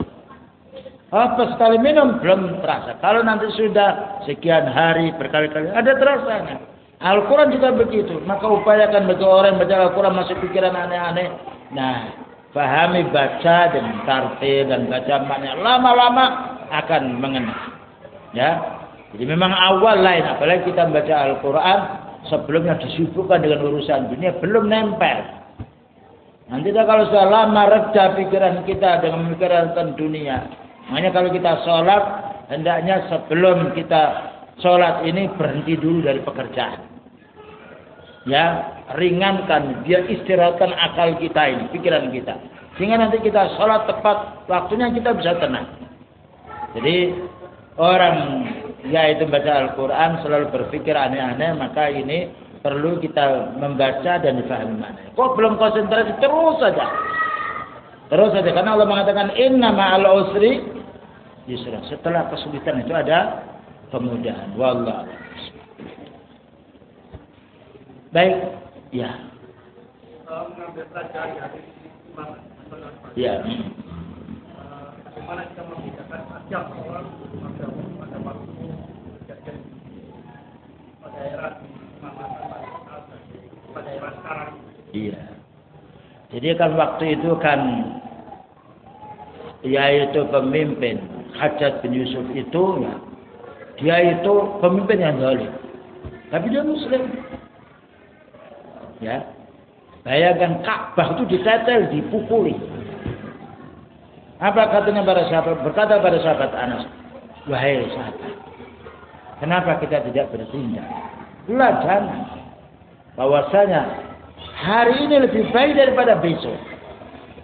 Apa sekali minum belum terasa. Kalau nanti sudah sekian hari berkali-kali ada terasanya. Al-Quran juga begitu. Maka upayakan bagi orang yang baca Al-Quran masih pikiran aneh-aneh. Nah, pahami baca dan tartil dan baca maknanya. Lama-lama akan mengenal. Ya. Jadi memang awal lain. Apalagi kita baca Al-Quran sebelumnya disibukkan dengan urusan dunia belum nempel. Nanti kalau sudah lama reda pikiran kita dengan memikirkan tentang dunia. Makanya kalau kita sholat, hendaknya sebelum kita sholat ini berhenti dulu dari pekerjaan. Ya, ringankan, dia istirahatkan akal kita ini, pikiran kita. Sehingga nanti kita sholat tepat waktunya kita bisa tenang. Jadi orang yaitu baca Al-Quran selalu berpikir aneh-aneh, maka ini perlu kita membaca dan difahami mana. Kok belum konsentrasi terus saja. Terus saja karena Allah mengatakan inna ma'al usri yusra. Setelah kesulitan itu ada kemudahan. Wallah. Baik, ya. Ya. Bagaimana kita membedakan ajak orang pada waktu kejadian pada era Iya. Jadi kan waktu itu kan yaitu pemimpin Hajat bin Yusuf itu ya, dia itu pemimpin yang zalim. Tapi dia muslim. Ya. Bayangkan Ka'bah itu ditetel, dipukuli. Apa katanya para sahabat? Berkata pada sahabat Anas, wahai sahabat, kenapa kita tidak bertindak? Jangan. Bahwasanya hari ini lebih baik daripada besok.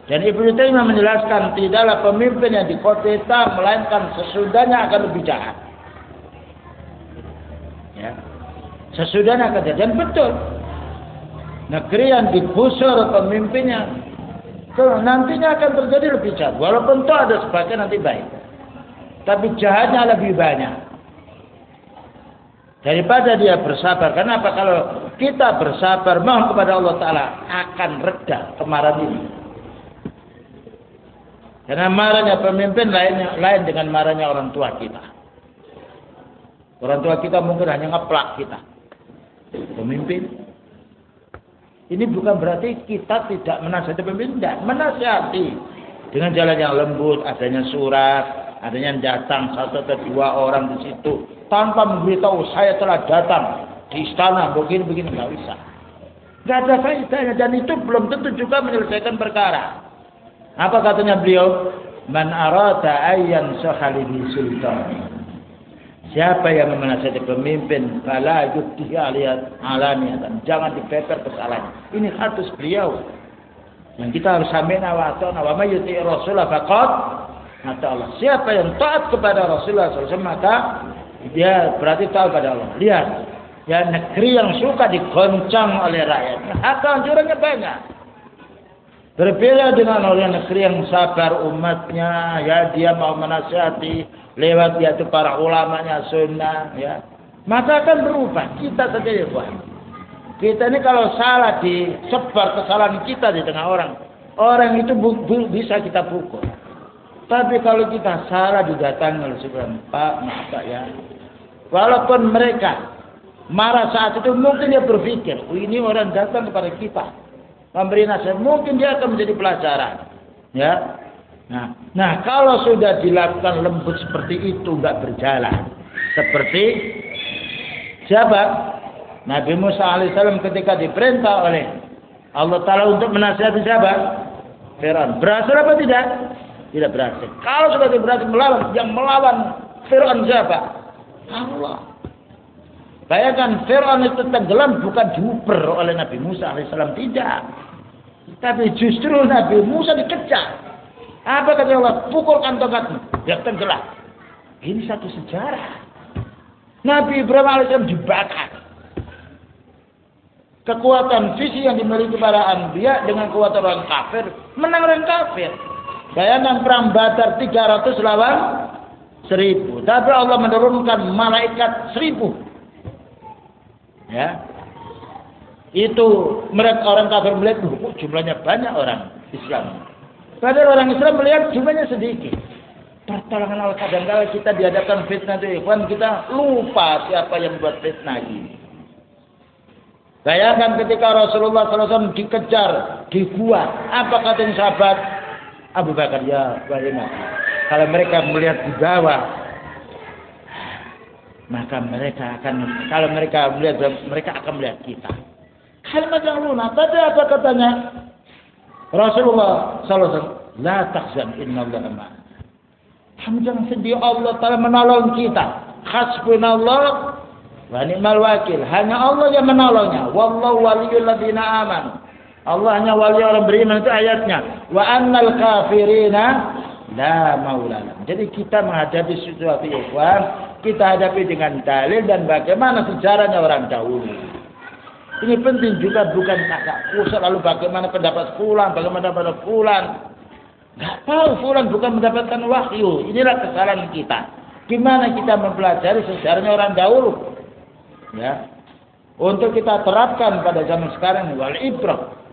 Dan Ibnu Taimiyah menjelaskan tidaklah pemimpin yang dikoteta melainkan sesudahnya akan lebih jahat. Ya. Sesudahnya akan jahat. Dan betul. Negeri yang digusur pemimpinnya nantinya akan terjadi lebih jahat. Walaupun itu ada sebagian nanti baik. Tapi jahatnya lebih banyak. Daripada dia bersabar. Kenapa? Kalau kita bersabar, mohon kepada Allah Ta'ala, akan reda kemarahan ini. Karena marahnya pemimpin lain, lain dengan marahnya orang tua kita. Orang tua kita mungkin hanya ngeplak kita. Pemimpin. Ini bukan berarti kita tidak menasihati pemimpin. Tidak. Menasihati. Dengan jalan yang lembut, adanya surat, adanya datang satu atau dua orang di situ tanpa memberitahu saya telah datang di istana begini-begini nggak bisa. Nggak ada faedahnya dan itu belum tentu juga menyelesaikan perkara. Apa katanya beliau? Man arata ayyan sahalihi sultan. Siapa yang menasihati pemimpin, fala yudhiya aliyat alaniatan. Jangan dipeper kesalahannya. Ini hadis beliau. Yang kita harus samina wa ata'na wa may yuti Rasulullah faqad mata Allah. Siapa yang taat kepada Rasulullah SAW maka dia berarti tahu pada Allah. Lihat, ya negeri yang suka digoncang oleh rakyat, akan curangnya banyak. Berbeda dengan orang negeri yang sabar umatnya, ya dia mau menasihati lewat yaitu para ulamanya sunnah, ya maka akan berubah. Kita saja ya. Kita ini kalau salah disebar kesalahan kita di tengah orang, orang itu bu, bu, bisa kita pukul. Tapi kalau kita salah didatangi oleh seorang Pak, maaf Pak ya. Walaupun mereka marah saat itu, mungkin dia berpikir, oh, ini orang datang kepada kita. Memberi nasihat, mungkin dia akan menjadi pelajaran. Ya, Nah, nah kalau sudah dilakukan lembut seperti itu nggak berjalan, seperti siapa? Nabi Musa alaihissalam ketika diperintah oleh Allah Taala untuk menasihati siapa? Fir'aun. Berhasil apa tidak? Tidak berhasil. Kalau sudah berhasil melawan, yang melawan Fir'aun siapa? Allah. Bayangkan Fir'aun itu tenggelam bukan diuber oleh Nabi Musa alaihissalam tidak. Tapi justru Nabi Musa dikejar apa kata Allah? Pukulkan tongkatmu. Dia tenggelam. Ini satu sejarah. Nabi Ibrahim alaihissalam dibakar. Kekuatan visi yang dimiliki para anbiya dengan kekuatan orang kafir menang orang kafir. Bayangkan perang Badar 300 lawan 1000. Tapi Allah menurunkan malaikat 1000. Ya. Itu mereka orang kafir melihat, jumlahnya banyak orang Islam. Padahal orang Islam melihat jumlahnya sedikit. Pertolongan Allah kadang-kadang kita dihadapkan fitnah itu ikhwan kita lupa siapa yang buat fitnah ini. Bayangkan ketika Rasulullah SAW dikejar di gua, apa kata sahabat? Abu Bakar ya bagaimana? Kalau mereka melihat di bawah, maka mereka akan kalau mereka melihat mereka akan melihat kita. Kalimat yang lunak. Tadi apa katanya? Rasulullah SAW, La takzan inna Allah ma'ana. Kamu jangan sedih Allah telah menolong kita. Hasbunallah wa ni'mal wakil. Hanya Allah yang menolongnya. Wallahu waliyul ladina aman. Allah hanya wali orang beriman itu ayatnya. Wa annal kafirina la maulana. Jadi kita menghadapi situasi ikhwan, kita hadapi dengan dalil dan bagaimana sejarahnya orang dahulu. Ini penting juga bukan kakak pusat lalu bagaimana pendapat fulan, bagaimana pendapat fulan. Gak tahu fulan bukan mendapatkan wahyu. Inilah kesalahan kita. Gimana kita mempelajari sejarahnya orang dahulu. Ya. Untuk kita terapkan pada zaman sekarang wal ibrah.